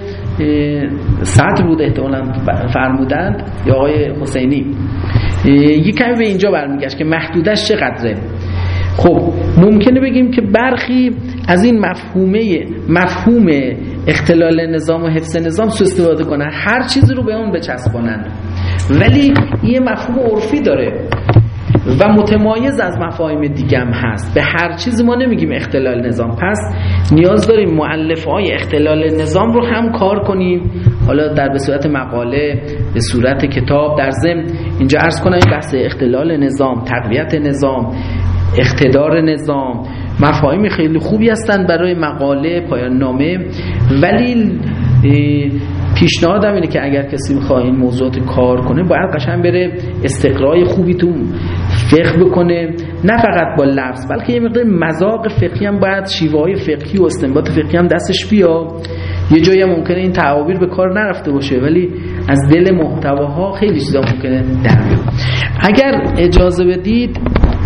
صدر بود احتمالا فرمودند یا آقای حسینی. یه کمی به اینجا برمیگشت که محدودش چقدره. خب ممکنه بگیم که برخی از این مفهومه مفهوم اختلال نظام و حفظ نظام سو استفاده کنن هر چیزی رو به اون بچسبانن. ولی یه مفهوم عرفی داره. و متمایز از مفاهیم دیگه هم هست. به هر چیزی ما نمیگیم اختلال نظام. پس نیاز داریم معلف های اختلال نظام رو هم کار کنیم. حالا در به صورت مقاله به صورت کتاب در ضمن اینجا عرض کنم این بحث اختلال نظام تقویت نظام اقتدار نظام مفاهیم خیلی خوبی هستند برای مقاله پایان نامه. ولی پیشنهادم اینه که اگر کسی می‌خواد این موضوعات کار کنه باید قشنگ بره استقرای خوبی تو فقه بکنه نه فقط با لفظ بلکه یه مقدار مذاق فقهی هم باید شیوه های فقهی و استنباط فقهی هم دستش بیا. یه جایی هم ممکنه این تعابیر به کار نرفته باشه ولی از دل محتواها خیلی چیزا ممکنه در اگر اجازه بدید